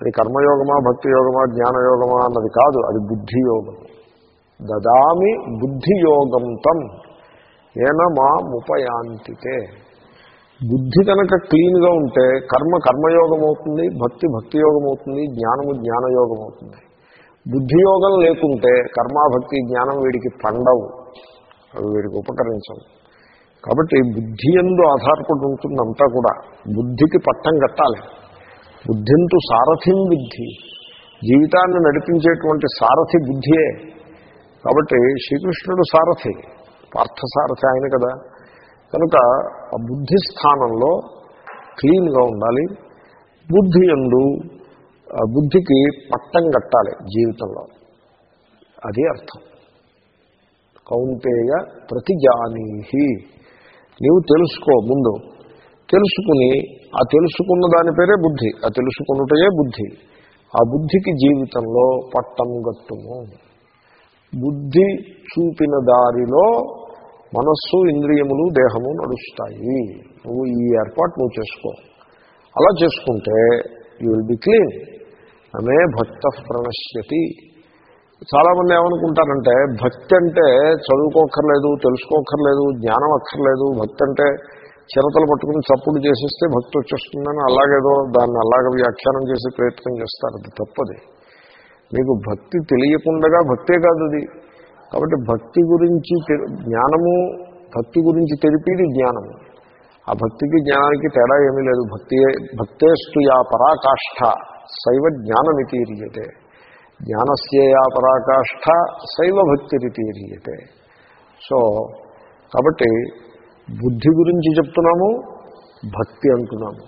అది కర్మయోగమా భక్తి యోగమా జ్ఞానయోగమా అన్నది కాదు అది బుద్ధియోగం. దదామి బుద్ధియోగం తం ఏన మా ముపయాంతితే. బుద్ధి కనుక క్లీన్గా ఉంటే కర్మ కర్మయోగం అవుతుంది భక్తి భక్తి యోగం అవుతుంది జ్ఞానము జ్ఞానయోగం అవుతుంది బుద్ధియోగం లేకుంటే కర్మ భక్తి జ్ఞానం వీడికి పండవు అవి వీడికి ఉపకరించవు. కాబట్టి బుద్ధి ఎందు ఆధారపడి ఉంటుందంతా కూడా బుద్ధికి పట్టం కట్టాలి. బుద్ధింతు సారథిం బుద్ధి జీవితాన్ని నడిపించేటువంటి సారథి బుద్ధియే. కాబట్టి శ్రీకృష్ణుడు సారథి పార్థసారథి ఆయన కదా. కనుక ఆ బుద్ధి స్థానంలో క్లీన్గా ఉండాలి. బుద్ధి ఎందు ఆ బుద్ధికి పట్టం కట్టాలి జీవితంలో. అది అర్థం. కౌంటేయ ప్రతిజానీహి నీవు తెలుసుకో ముందు. తెలుసుకుని ఆ తెలుసుకున్న దాని పేరే బుద్ధి ఆ తెలుసుకున్నటయే బుద్ధి. ఆ బుద్ధికి జీవితంలో పట్టం గట్టుము. బుద్ధి చూపిన దారిలో మనస్సు ఇంద్రియములు దేహము నడుస్తాయి. నువ్వు ఈ ఏర్పాటు నువ్వు చేసుకో. అలా చేసుకుంటే యూ విల్ బి క్లీన్ అనే భక్త ప్రణశ్యతి. చాలామంది ఏమనుకుంటారంటే భక్తి అంటే చదువుకోక్కర్లేదు తెలుసుకోక్కర్లేదు జ్ఞానం అక్కర్లేదు భక్తి అంటే చిరతలు పట్టుకుని చప్పుడు చేసేస్తే భక్తి వచ్చేస్తుందని అలాగేదో దాన్ని అలాగ వ్యాఖ్యానం చేసే ప్రయత్నం చేస్తారు. అది తప్పది. మీకు భక్తి తెలియకుండా భక్తే కాదు అది. కాబట్టి భక్తి గురించి జ్ఞానము భక్తి గురించి తెలిపేది జ్ఞానము ఆ భక్తికి జ్ఞానానికి తేడా ఏమీ లేదు. భక్తి భక్తేస్తు యా పరాకాష్ఠ శైవ జ్ఞానమితీరియతే జ్ఞానస్య యా పరాకాష్ఠ శైవ భక్తిరితీరియతే సో కాబట్టి బుద్ధి గురించి చెప్తున్నాము భక్తి అంటున్నాము.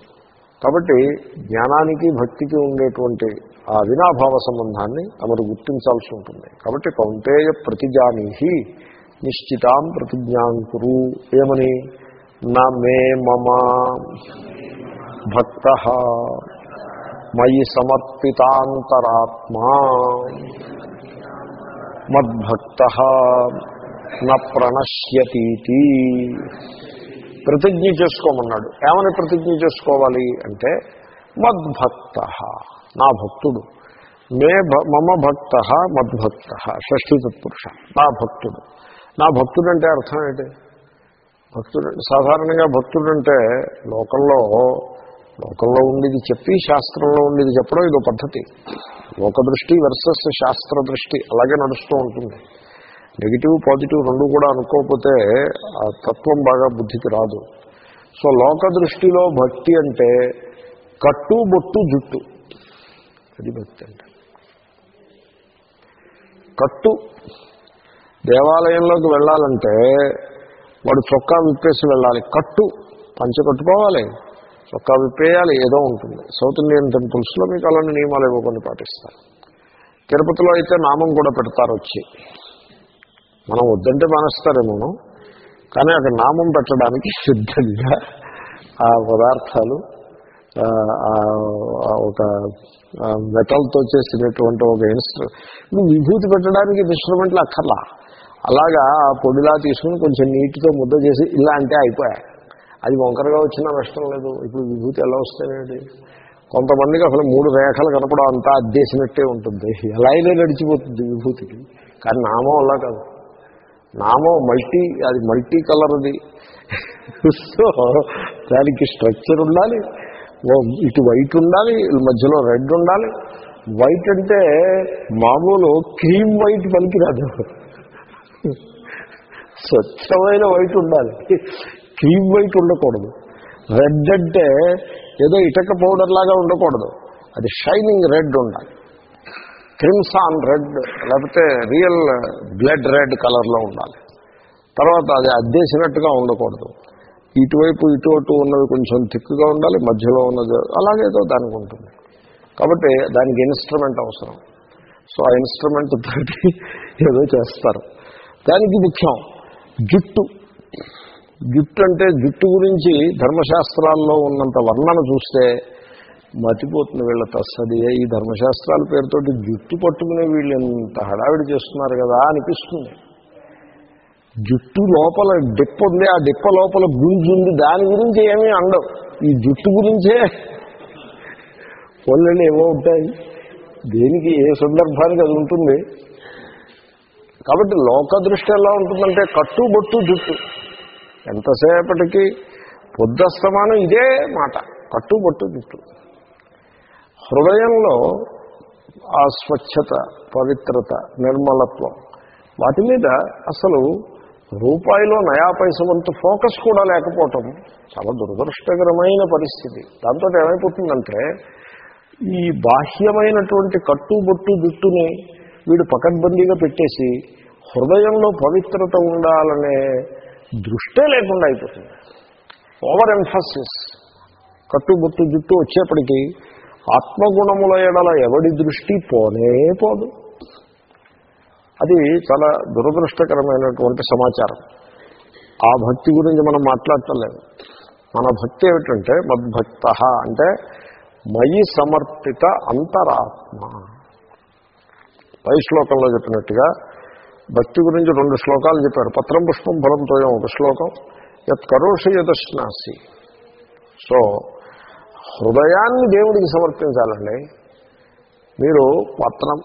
కాబట్టి జ్ఞానానికి భక్తికి ఉండేటువంటి ఆ అవినాభావ సంబంధాన్ని అమరు గుర్తించాల్సి ఉంటుంది. కాబట్టి కౌంటేయ ప్రతిజానీహి నిశ్చితాం ప్రతిజ్ఞాం కురు. ఏమని? నా మే మమ భక్త మయి సమర్పితాంతరాత్మా మద్భక్త న ప్రణశ్యతీతి ప్రతిజ్ఞ చేసుకోమన్నాడు. ఏమని ప్రతిజ్ఞ చేసుకోవాలి అంటే మద్భక్త నా భక్తుడు. మే భ- మమ భక్త మద్భక్త షష్ఠీ తత్పురుష నా భక్తుడు. నా భక్తుడు అంటే అర్థం ఏంటి? భక్తుడు సాధారణంగా భక్తుడు అంటే లోకంలో లోకంలో ఉండేది చెప్పి శాస్త్రంలో ఉండేది చెప్పడం ఇదో పద్ధతి. లోక దృష్టి వర్సెస్ శాస్త్ర దృష్టి అలాగే నడుస్తూ ఉంటుంది. నెగిటివ్ పాజిటివ్ రెండు కూడా అనుకోకపోతే ఆ తత్వం బాగా బుద్ధికి రాదు. సో లోక దృష్టిలో భక్తి అంటే కట్టు బొట్టు జుట్టు. అది భక్తి అంటే. కట్టు. దేవాలయంలోకి వెళ్ళాలంటే వాడు చొక్కా విప్పేసి వెళ్ళాలి. కట్టు. పంచ కట్టుకోవాలి. చొక్కా విప్పేయాలి. ఏదో ఉంటుంది. సౌత్ ఇండియన్ టెంపుల్స్లో మీకు అలాంటి నియమాలు ఏవో కొన్ని పాటిస్తారు. తిరుపతిలో అయితే నామం కూడా పెడతారు వచ్చి. మనం వద్దంటే మానేస్తారేమోను. కానీ అక్కడ నామం పెట్టడానికి సిద్ధంగా ఆ పదార్థాలు ఒక మెటల్తో చేసినటువంటి ఒక ఇన్స్ట్రుమెంట్ విభూతి పెట్టడానికి ఇన్స్ట్రుమెంట్లు అక్కర్లా. అలాగా ఆ పొడిలా తీసుకుని కొంచెం నీటితో ముద్ద చేసి ఇలా అంటే అయిపోయాయి. అది వంకరగా వచ్చినా నష్టం లేదు. ఇప్పుడు విభూతి ఎలా వస్తాయండి? కొంతమందికి అసలు మూడు రేఖలు కనపడం అంతా అద్దేసినట్టే ఉంటుంది. ఎలా అయినా నడిచిపోతుంది విభూతికి. కానీ నామం అలా కాదు. నామం మల్టీ అది మల్టీ కలర్ అది సో దానికి స్ట్రక్చర్ ఉండాలి ఇటు వైట్ ఉండాలి మధ్యలో రెడ్ ఉండాలి. వైట్ అంటే మామూలు క్రీమ్ వైట్ పనికిరాదు. స్వచ్ఛమైన వైట్ ఉండాలి. క్రీమ్ వైట్ ఉండకూడదు. రెడ్ అంటే ఏదో ఇటక పౌడర్ లాగా ఉండకూడదు. అది షైనింగ్ రెడ్ ఉండాలి. క్రిమ్సాన్ రెడ్ లేకపోతే రియల్ బ్లడ్ రెడ్ కలర్లో ఉండాలి. తర్వాత అది అద్దేసినట్టుగా ఉండకూడదు. ఇటువైపు ఇటు అటు ఉన్నది కొంచెం థిక్గా ఉండాలి మధ్యలో ఉన్నది అలాగేదో దానికి ఉంటుంది. కాబట్టి దానికి ఇన్స్ట్రుమెంట్ అవసరం. సో ఆ ఇన్స్ట్రుమెంట్ తోటి ఏదో చేస్తారు. దానికి ముఖ్యం జుట్టు. జుట్టు అంటే జుట్టు గురించి ధర్మశాస్త్రాల్లో ఉన్నంత వర్ణన చూస్తే మతిపోతుంది వీళ్ళ తస్సది ఈ ధర్మశాస్త్రాల పేరుతోటి జుట్టు పట్టుకునే వీళ్ళు ఎంత హడావిడి చేస్తున్నారు కదా అనిపిస్తుంది. జుట్టు లోపల డిప్ప ఉంది ఆ డిప్ప లోపల గుంజు ఉంది దాని గురించి ఏమీ అండవు. ఈ జుట్టు గురించే పొల్లలు ఏమో ఉంటాయి. దేనికి ఏ సందర్భానికి అది ఉంటుంది? కాబట్టి లోక దృష్టి ఎలా ఉంటుందంటే కట్టు బొట్టు జుట్టు. ఎంతసేపటికి పొద్దస్తమానం ఇదే మాట. కట్టు బొట్టు జుట్టు. హృదయంలో ఆ స్వచ్ఛత పవిత్రత నిర్మలత్వం వాటి మీద అసలు రూపాయిలో నయా పైస ఫోకస్ కూడా లేకపోవటం చాలా దురదృష్టకరమైన పరిస్థితి. దాంతో ఏమైపోతుందంటే ఈ బాహ్యమైనటువంటి కట్టుబొట్టు జుట్టుని వీడు పకడ్బందీగా పెట్టేసి హృదయంలో పవిత్రత ఉండాలనే దృష్టే లేకుండా అయిపోతుంది. ఓవర్ ఎంఫసిస్ కట్టుబొట్టు జుట్టు వచ్చేప్పటికీ ఆత్మగుణముల ఎడల ఎవడి దృష్టి పోనే పోదు. అది చాలా దురదృష్టకరమైనటువంటి సమాచారం. ఆ భక్తి గురించి మనం మాట్లాడటం మన భక్తి ఏమిటంటే మద్భక్త అంటే మయి సమర్పిత అంతరాత్మ. పై శ్లోకంలో చెప్పినట్టుగా భక్తి గురించి రెండు శ్లోకాలు చెప్పారు. పత్రం పుష్పం ఫలంతో ఒక శ్లోకం. యత్ కరోషి యదశ్నాసి. సో హృదయాన్ని దేవుడికి సమర్పించాలండి. మీరు పత్రం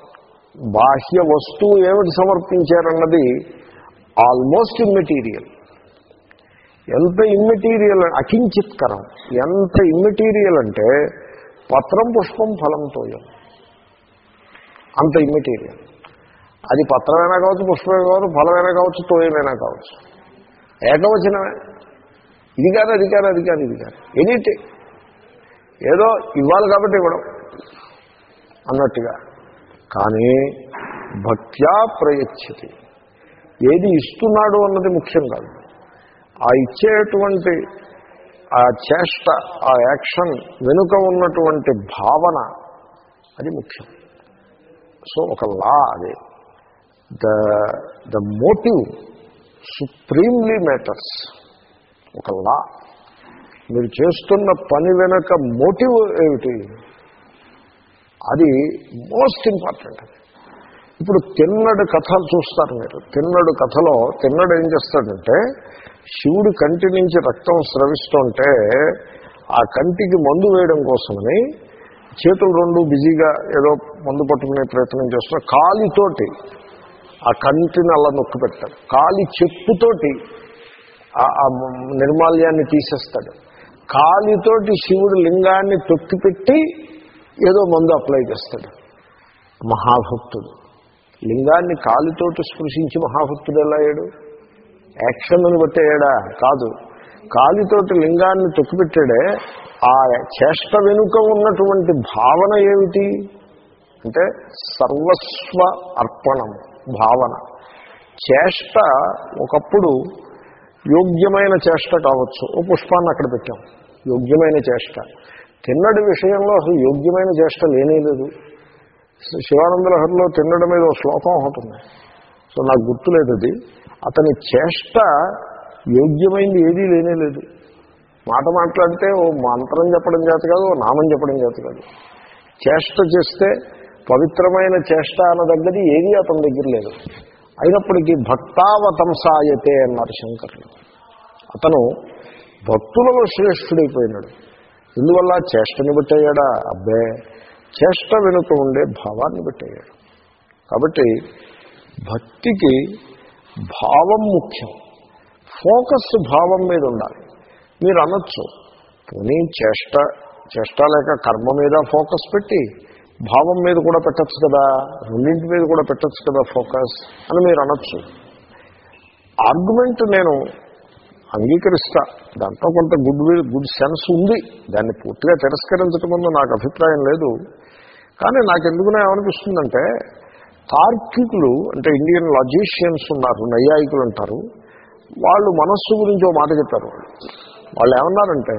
బాహ్య వస్తువు ఏమిటి సమర్పించారన్నది ఆల్మోస్ట్ ఇమ్మెటీరియల్. ఎంత ఇమ్మెటీరియల్ అకించిత్కరం. ఎంత ఇమ్మెటీరియల్ అంటే పత్రం పుష్పం ఫలంతో అంత ఇమ్మెటీరియల్. అది పత్రమైనా కావచ్చు పుష్పమే కావచ్చు ఫలమైనా కావచ్చు తోయమైనా కావచ్చు. ఏకవచనమే. ఇది కాదు అది కాదు అది కాదు ఇది కాదు. ఎనీటి ఏదో ఇవ్వాలి కాబట్టి ఇవ్వడం అన్నట్టుగా. కానీ భక్త్యా ప్రయచ్చతి ఏది ఇస్తున్నాడు అన్నది ముఖ్యం కాదు. ఆ ఇచ్చేటువంటి ఆ చేష్ట ఆ యాక్షన్ వెనుక ఉన్నటువంటి భావన అది ముఖ్యం. సో ఒక లా అది. The the motive supremely matters. ఒక లా మీరు చేస్తున్న పని వెనక మోటివ్ ఏమిటి? అది మోస్ట్ ఇంపార్టెంట్. ఇప్పుడు తిన్నడు కథలు చూస్తారు మీరు. తిన్నడు కథలో తిన్నడు ఏం చేస్తాడంటే శివుడు కంటి నుంచి రక్తం స్రవిస్తుంటే ఆ కంటికి మందు వేయడం కోసమని చేతులు రెండు బిజీగా ఏదో మందు పట్టుకునే ప్రయత్నం చేస్తున్నా కాలితోటి ఆ కంటిని అలా నొక్కి పెడతాడు కాలి చెప్పుతోటి ఆ నిర్మాల్యాన్ని తీసేస్తాడు. కాలితోటి శివుడు లింగాన్ని తొక్కిపెట్టి ఏదో మందు అప్లై చేస్తాడు. మహాభక్తుడు. లింగాన్ని కాలితోటి స్పృశించి మహాభక్తుడు ఎలా అయ్యాడు? యాక్షన్ను బట్టేయడా కాదు. కాలితోటి లింగాన్ని తొక్కిపెట్టాడే ఆ చేష్ట వెనుక ఉన్నటువంటి భావన ఏమిటి? అంటే సర్వస్వ అర్పణం భావన. చేష్ట ఒకప్పుడు యోగ్యమైన చేష్ట కావచ్చు. ఓ పుష్పాన్ని అక్కడ పెట్టాం. యోగ్యమైన చేష్ట. తిన్నడి విషయంలో అసలు యోగ్యమైన చేష్ట లేనేలేదు శివానంద లహరిలో తిన్నడం మీద ఒక శ్లోకం ఒకటి సో నాకు గుర్తులేదు అది. అతని చేష్ట యోగ్యమైంది ఏదీ లేనేలేదు మాట మాట్లాడితే ఓ మంత్రం చెప్పడం చేత కాదు ఓ నామం చెప్పడం చేత కాదు. చేష్ట చేస్తే పవిత్రమైన చేష్ట అన్న దగ్గర ఏది అతని దగ్గర లేదు. అయినప్పటికీ భక్తావతంసాయతే అన్నారు శంకరులు అతను భక్తులలో శ్రేష్ఠుడైపోయినాడు. ఇందువల్ల చేష్టని బట్టయ్యాడా అబ్బే! చేష్ట వెనుక ఉండే భావాన్ని బట్టయ్యాడు కాబట్టి భక్తికి భావం ముఖ్యం. ఫోకస్ భావం మీద ఉండాలి. మీరు అనొచ్చు పోనీ చేష్ట చేష్ట లేక కర్మ మీద ఫోకస్ పెట్టి భావం మీద కూడా పెట్టచ్చు కదా రెండింటి మీద కూడా పెట్టచ్చు కదా ఫోకస్ అని మీరు అనొచ్చు. ఆర్గ్యుమెంట్ నేను అంగీకరిస్తా. దాంట్లో కొంత గుడ్ విల్ గుడ్ సెన్స్ ఉంది. దాన్ని పూర్తిగా తిరస్కరించడం ముందు నాకు అభిప్రాయం లేదు. కానీ నాకు ఎందుకునే ఏమనిపిస్తుందంటే తార్కికులు అంటే ఇండియన్ లాజిషియన్స్ ఉన్నారు నైయాయికులు అంటారు. వాళ్ళు మనస్సు గురించి ఒక మాట చెప్పారు వాళ్ళు. వాళ్ళు ఏమన్నారంటే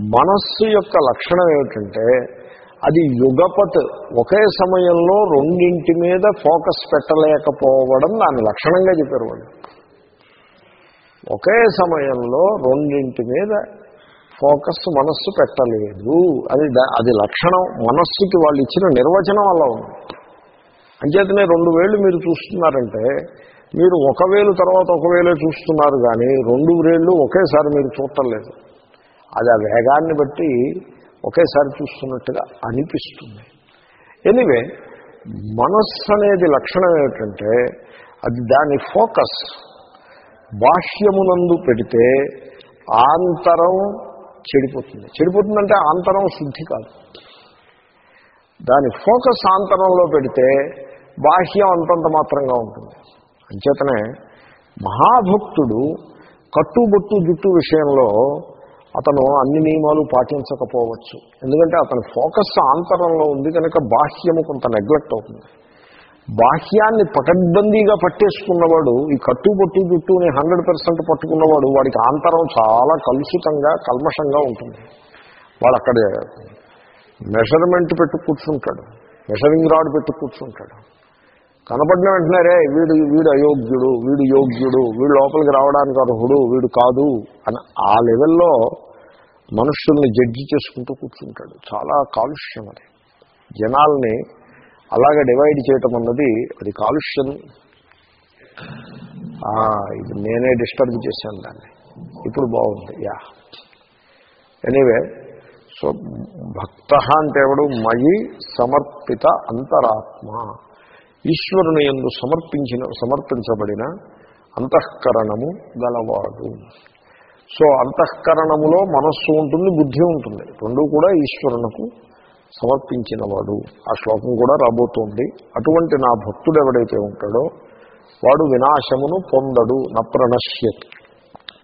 మనస్సు యొక్క లక్షణం ఏమిటంటే అది యుగపత్. ఒకే సమయంలో రెండింటి మీద ఫోకస్ పెట్టలేకపోవడం దాని లక్షణంగా చెప్పారు వాళ్ళు. ఒకే సమయంలో రెండింటి మీద ఫోకస్ మనస్సు పెట్టలేదు. అది దా- అది లక్షణం. మనస్సుకి వాళ్ళు ఇచ్చిన నిర్వచనం అలా ఉంది. అంచేతనే రెండు వేళ్ళు మీరు చూస్తున్నారంటే మీరు ఒక వేలు తర్వాత ఒక వేలే చూస్తున్నారు కానీ రెండు వేళ్ళు ఒకేసారి మీరు చూడటం లేదు. అది ఆ వేగాన్ని బట్టి ఒకేసారి చూస్తున్నట్టుగా అనిపిస్తుంది. ఎనివే మనస్సు అనేది లక్షణం ఏమిటంటే అది దాని ఫోకస్. బాహ్యమునందు పెడితే ఆంతరం చెడిపోతుంది. చెడిపోతుందంటే ఆంతరం శుద్ధి కాదు. దాని ఫోకస్ ఆంతరంలో పెడితే బాహ్యం అంతంత మాత్రంగా ఉంటుంది. అంచేతనే మహాభక్తుడు కట్టుబొట్టు జుట్టు విషయంలో అతను అన్ని నియమాలు పాటించకపోవచ్చు. ఎందుకంటే అతని ఫోకస్ ఆంతరంలో ఉంది కనుక బాహ్యము కొంత నెగ్లెక్ట్ అవుతుంది. బాహ్యాన్ని పకడ్బందీగా పట్టేసుకున్నవాడు ఈ కట్టుబొట్టు జుట్టుని హండ్రెడ్ పర్సెంట్ పట్టుకున్నవాడు వాడికి ఆంతరం చాలా కలుషితంగా కల్మషంగా ఉంటుంది. వాడు అక్కడ మెషర్మెంట్ పెట్టు కూర్చుంటాడు. మెషరింగ్ రాడ్ పెట్టు కూర్చుంటాడు. కనపడిన వెంటనే రే వీడు వీడు అయోగ్యుడు వీడు యోగ్యుడు వీడు లోపలికి రావడానికి అర్హుడు వీడు కాదు అని ఆ లెవెల్లో మనుషుల్ని జడ్జి చేసుకుంటూ కూర్చుంటాడు. చాలా కాలుష్యం అది. జనాల్ని అలాగే డివైడ్ చేయటం అన్నది అది కాలుష్యం. ఇది నేనే డిస్టర్బ్ చేశాను దాన్ని. ఇప్పుడు బాగుంది. యా. ఎనీవే సో భక్త అంటే ఎవడు? మయి సమర్పిత అంతరాత్మ. ఈశ్వరుని ఎందు సమర్పించిన సమర్పించబడిన అంతఃకరణము గలవాడు. సో అంతఃకరణములో మనస్సు ఉంటుంది బుద్ధి ఉంటుంది. రెండు కూడా ఈశ్వరునకు సమర్పించినవాడు. ఆ శ్లోకం కూడా రాబోతోంది. అటువంటి నా భక్తుడు ఎవడైతే ఉంటాడో వాడు వినాశమును పొందడు నప్రణశ్యతి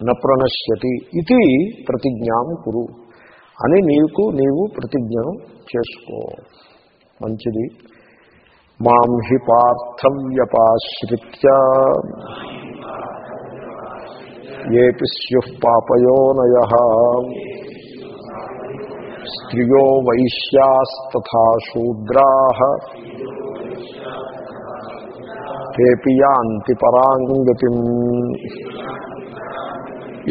నప్రణశ్యతి ఇది ప్రతిజ్ఞాం కురు. అని నీకు నీవు ప్రతిజ్ఞను చేసుకో. మంచిది. మాం హి పార్థవ్యపాశ్రిత్య. ఏపి స్యు పాపయోనయ స్త్రియో వైశ్యాస్తూద్రా తేపి యాంతి పరాంగతి.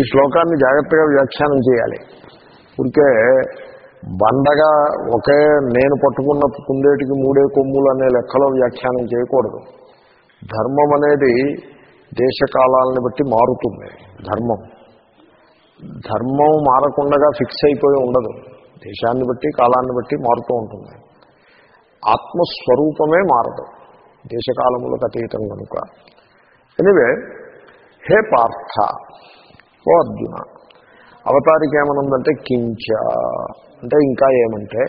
ఈ శ్లోకాన్ని జాగ్రత్తగా వ్యాఖ్యానం చేయాలి. ఉంటే బండగా ఒకే నేను పట్టుకున్న కుందేటికి మూడే కొమ్ములు అనే లెక్కలో వ్యాఖ్యానం చేయకూడదు. ధర్మం అనేది దేశకాలాలను బట్టి మారుతుంది. ధర్మం. ధర్మం మారకుండా ఫిక్స్ అయిపోయి ఉండదు. దేశాన్ని బట్టి కాలాన్ని బట్టి మారుతూ ఉంటుంది. ఆత్మస్వరూపమే మారదు. దేశకాలములకు అతీతం కనుక. ఎనివే హే పార్థ ఓ అర్జున అవతారికేమనుందంటే కించ. అంటే ఇంకా ఏమంటే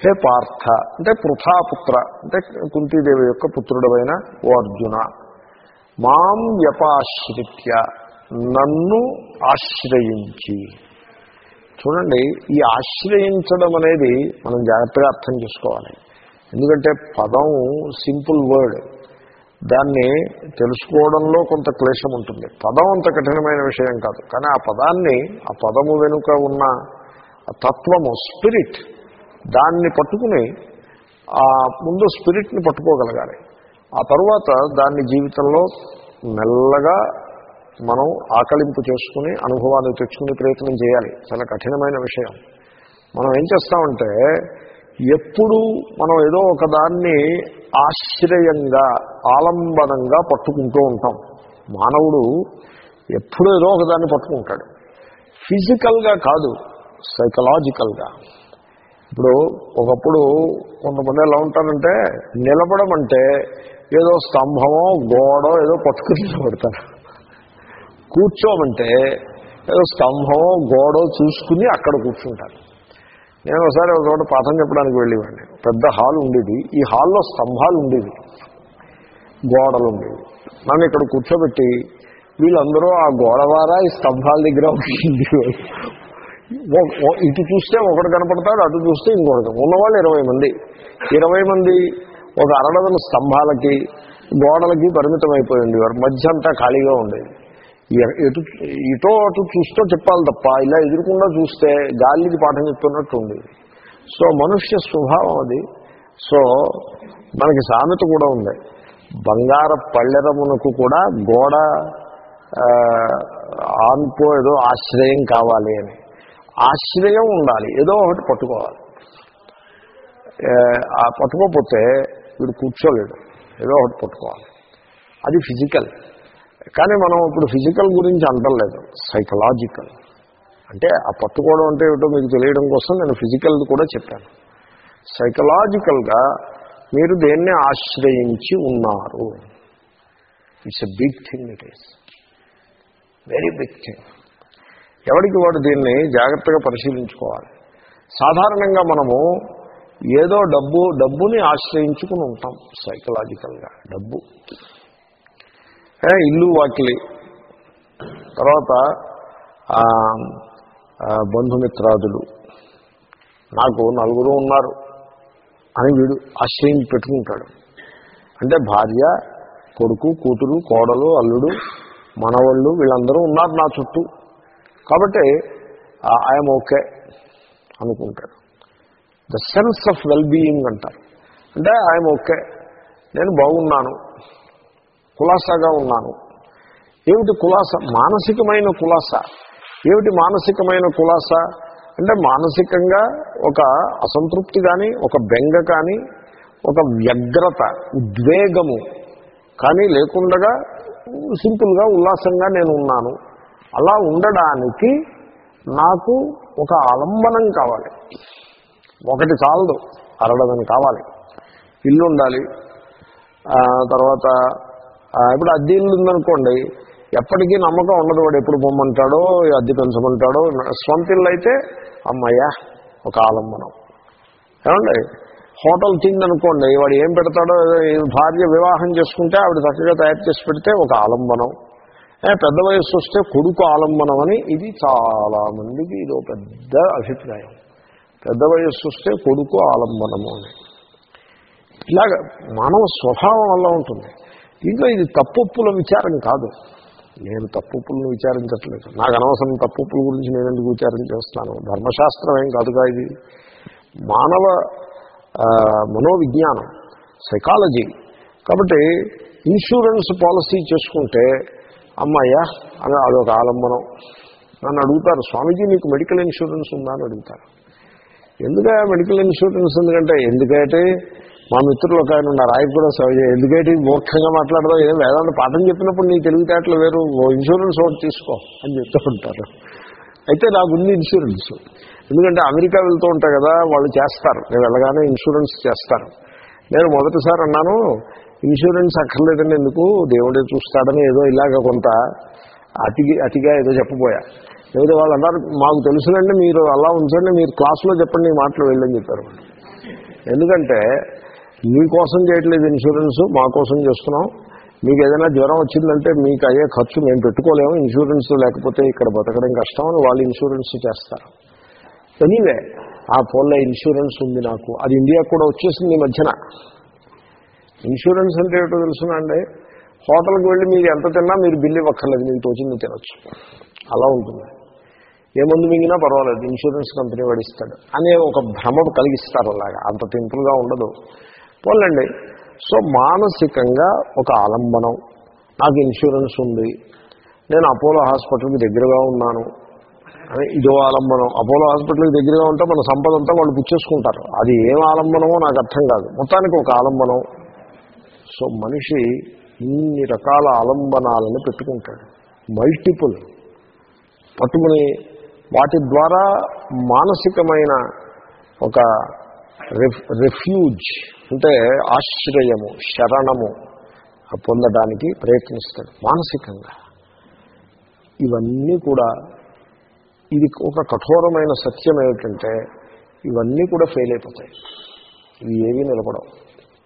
హే పార్థ అంటే పృథాపుత్ర అంటే కుంతీదేవి యొక్క పుత్రుడమైన ఓ అర్జున మాం వ్యపాశ్రిత్య నన్ను ఆశ్రయించి. చూడండి ఈ ఆశ్రయించడం అనేది మనం జాగ్రత్తగా అర్థం చేసుకోవాలి. ఎందుకంటే పదం సింపుల్ వర్డ్. దాన్ని తెలుసుకోవడంలో కొంత క్లేశం ఉంటుంది పదం అంత కఠినమైన విషయం కాదు. కానీ ఆ పదాన్ని ఆ పదము వెనుక ఉన్న తత్వము స్పిరిట్ దాన్ని పట్టుకుని ఆ ముందు స్పిరిట్ని పట్టుకోగలగాలి. ఆ తర్వాత దాన్ని జీవితంలో మెల్లగా మనం ఆకలింపు చేసుకుని అనుభవాన్ని తెచ్చుకునే ప్రయత్నం చేయాలి. చాలా కఠినమైన విషయం. మనం ఏం చేస్తామంటే ఎప్పుడు మనం ఏదో ఒక దాన్ని ఆశ్రయంగా ఆలంబనంగా పట్టుకుంటూ ఉంటాం. మానవుడు ఎప్పుడూ ఏదో ఒకదాన్ని పట్టుకుంటాడు. ఫిజికల్గా కాదు. సైకలాజికల్గా ఇప్పుడు ఒకప్పుడు కొంతమంది ఎలా ఉంటారంటే నిలబడం అంటే ఏదో స్తంభమో గోడో ఏదో పట్టుకుని నిలబడతారు. కూర్చోమంటే ఏదో స్తంభమో గోడో చూసుకుని అక్కడ కూర్చుంటారు. నేను ఒకసారి ఒక చోట పాఠం చెప్పడానికి వెళ్ళేవాడిని. పెద్ద హాల్ ఉండేది. ఈ హాల్లో స్తంభాలు ఉండేవి. గోడలు ఉండేవి. నన్ను ఇక్కడ కూర్చోబెట్టి వీళ్ళందరూ ఆ గోడవారా ఈ స్తంభాల దగ్గర ఇటు చూస్తే ఒకడు కనపడతాడు అటు చూస్తే ఇంకొకటి ఉన్నవాళ్ళు ఇరవై మంది. ఇరవై మంది ఒక అరడదల స్తంభాలకి గోడలకి పరిమితం అయిపోయి ఉండేవారు. మధ్య అంతా ఖాళీగా ఉండేది. ఎటు ఇటో అటు చూస్తూ చెప్పాలి తప్ప ఇలా ఎదురుకుండా చూస్తే గాలికి పాఠం చెప్తున్నట్టు ఉండేది. సో మనుష్య స్వభావం అది. సో మనకి సామెత కూడా ఉంది. బంగార పళ్ళెరమునకు కూడా గోడ ఆన్పో ఏదో ఆశ్రయం కావాలి అని. ఆశ్రయం ఉండాలి. ఏదో ఒకటి పట్టుకోవాలి. ఆ పట్టుకోకపోతే వీడు కూర్చోలేడు. ఏదో ఒకటి పట్టుకోవాలి. అది ఫిజికల్. కానీ మనం ఇప్పుడు ఫిజికల్ గురించి అంటలేదు సైకలాజికల్. అంటే ఆ పట్టుకోవడం అంటే ఏమిటో మీకు తెలియడం కోసం నేను ఫిజికల్ కూడా చెప్పాను. సైకలాజికల్గా మీరు దేన్ని ఆశ్రయించి ఉన్నారు? It's a big thing it is very big thing ఎవరికి వాడు దీన్ని జాగ్రత్తగా పరిశీలించుకోవాలి? సాధారణంగా మనము ఏదో డబ్బు డబ్బుని ఆశ్రయించుకుని ఉంటాం సైకలాజికల్గా డబ్బు. ఇల్లు వాకిలి. తర్వాత బంధుమిత్రాదులు. నాకు నలుగురు ఉన్నారు అని వీడు ఆశ్రయం పెట్టుకుంటాడు. అంటే భార్య కొడుకు కూతురు కోడలు అల్లుడు మనవాళ్ళు వీళ్ళందరూ ఉన్నారు నా చుట్టూ. కాబట్టి ఐఎమ్ ఓకే అనుకుంటాడు the sense of well being అంటారు. అంటే ఐఎమ్ ఓకే నేను బాగున్నాను. కులాసాగా ఉన్నాను. ఏమిటి కులాస? మానసికమైన కులాస. ఏమిటి మానసికమైన కులాస? అంటే మానసికంగా ఒక అసంతృప్తి కానీ ఒక బెంగ కానీ ఒక వ్యగ్రత ఉద్వేగము కానీ లేకుండగా సింపుల్గా ఉల్లాసంగా నేను ఉన్నాను. అలా ఉండడానికి నాకు ఒక ఆలంబనం కావాలి. ఒకటి చాలదు అరడదని కావాలి. ఇల్లు ఉండాలి. తర్వాత ఇప్పుడు అద్దె ఇల్లు ఉందనుకోండి ఎప్పటికీ నమ్మకం ఉండదు వాడు ఎప్పుడు పొమ్మంటాడో అద్దె పెంచమంటాడో సొంత ఇల్లు అయితే అమ్మయ్యా ఒక ఆలంబనం. ఏమండి? హోటల్ తిందనుకోండి వాడు ఏం పెడతాడో భార్య వివాహం చేసుకుంటే ఆవిడ చక్కగా తయారు చేసి పెడితే ఒక ఆలంబనం. పెద్ద వయస్సు వస్తే కొడుకు ఆలంబనమని ఇది చాలా మందికి ఇది ఒక పెద్ద అభిప్రాయం. పెద్ద వయస్సు వస్తే కొడుకు ఆలంబనము అని. ఇలాగ మానవ స్వభావం వల్ల ఉంటుంది. దీంట్లో ఇది తప్పుల విచారం కాదు. నేను తప్పులను విచారించట్లేదు. నాకు అనవసరం తప్పుల గురించి నేను ఎందుకు విచారం చేస్తాను ధర్మశాస్త్రం ఏం కాదుగా ఇది? మానవ మనోవిజ్ఞానం సైకాలజీ కాబట్టి ఇన్సూరెన్స్ పాలసీ చేసుకుంటే అమ్మాయ్యా అని అదొక ఆలంబనం. నన్ను అడుగుతారు స్వామీజీ మీకు మెడికల్ ఇన్సూరెన్స్ ఉందా? అని అడుగుతారు. ఎందుకు మెడికల్ ఇన్సూరెన్స్ ఎందుకంటే? ఎందుకంటే మా మిత్రులు ఒక ఆయన ఉన్నారు ఆయన కూడా సేవ చేయ ఎందుకంటే మూర్ఖంగా మాట్లాడదాం ఏదో వేదాంత పాఠం చెప్పినప్పుడు నీ తెలివితేటలు వేరు ఇన్సూరెన్స్ ఒకటి తీసుకో అని చెప్తూ ఉంటారు. అయితే నాకుంది ఇన్సూరెన్స్ ఎందుకంటే అమెరికా వెళ్తూ ఉంటాయి కదా వాళ్ళు చేస్తారు. నేను వెళ్ళగానే ఇన్సూరెన్స్ చేస్తారు. నేను మొదటిసారి అన్నాను ఇన్సూరెన్స్ అక్కర్లేదండి ఎందుకు? దేవుడే చూస్తాడని ఏదో ఇలాగ కొంత అతికి అతిగా ఏదో చెప్పబోయా. లేదా వాళ్ళు అన్నారు మాకు తెలుసునండి మీరు అలా ఉంచండి మీరు క్లాసులో చెప్పండి ఈ మాటలు వెళ్ళని చెప్పారు. ఎందుకంటే మీకోసం చేయట్లేదు ఇన్సూరెన్స్ మా కోసం చేస్తున్నాం. మీకు ఏదైనా జ్వరం వచ్చిందంటే మీకు అయ్యే ఖర్చు మేము పెట్టుకోలేము ఇన్సూరెన్స్ లేకపోతే ఇక్కడ బతకడం కష్టం అని వాళ్ళు ఇన్సూరెన్స్ చేస్తారు. ఎనీవే ఆ పోల్ల ఇన్సూరెన్స్ ఉంది నాకు. అది ఇండియాకు కూడా వచ్చేసింది ఈ మధ్యన. ఇన్సూరెన్స్ అంటే ఏమిటో తెలుసునండి హోటల్కి వెళ్ళి మీరు ఎంత తిన్నా మీరు బిల్లు ఇవ్వక్కర్లేదు నేను తోచింది తినొచ్చు. అలా ఉంటుంది. ఏ మందు మింగినా పర్వాలేదు ఇన్సూరెన్స్ కంపెనీ వాడిస్తాడు అనే ఒక భ్రమ కలిగిస్తారు అలాగా. అంత సింపుల్గా ఉండదు. పోలండి సో మానసికంగా ఒక ఆలంబనం. నాకు ఇన్సూరెన్స్ ఉంది. నేను అపోలో హాస్పిటల్కి దగ్గరగా ఉన్నాను. అని ఇదో ఆలంబనం. అపోలో హాస్పిటల్కి దగ్గరగా ఉంటే మన సంపద అంతా వాళ్ళు పుచ్చేసుకుంటారు. అది ఏం ఆలంబనమో నాకు అర్థం కాదు. మొత్తానికి ఒక ఆలంబనం. సో మనిషి ఇన్ని రకాల ఆలంబనాలను పెట్టుకుంటాడు. మల్టిపుల్ పట్టుకుని వాటి ద్వారా మానసికమైన ఒక రిఫ్యూజ్ అంటే ఆశ్రయము శరణము పొందడానికి ప్రయత్నిస్తాడు మానసికంగా. ఇవన్నీ కూడా ఇది ఒక కఠోరమైన సత్యం ఏమిటంటే ఇవన్నీ కూడా ఫెయిల్ అయిపోతాయి. ఇవి ఏవీ నిలబడవు.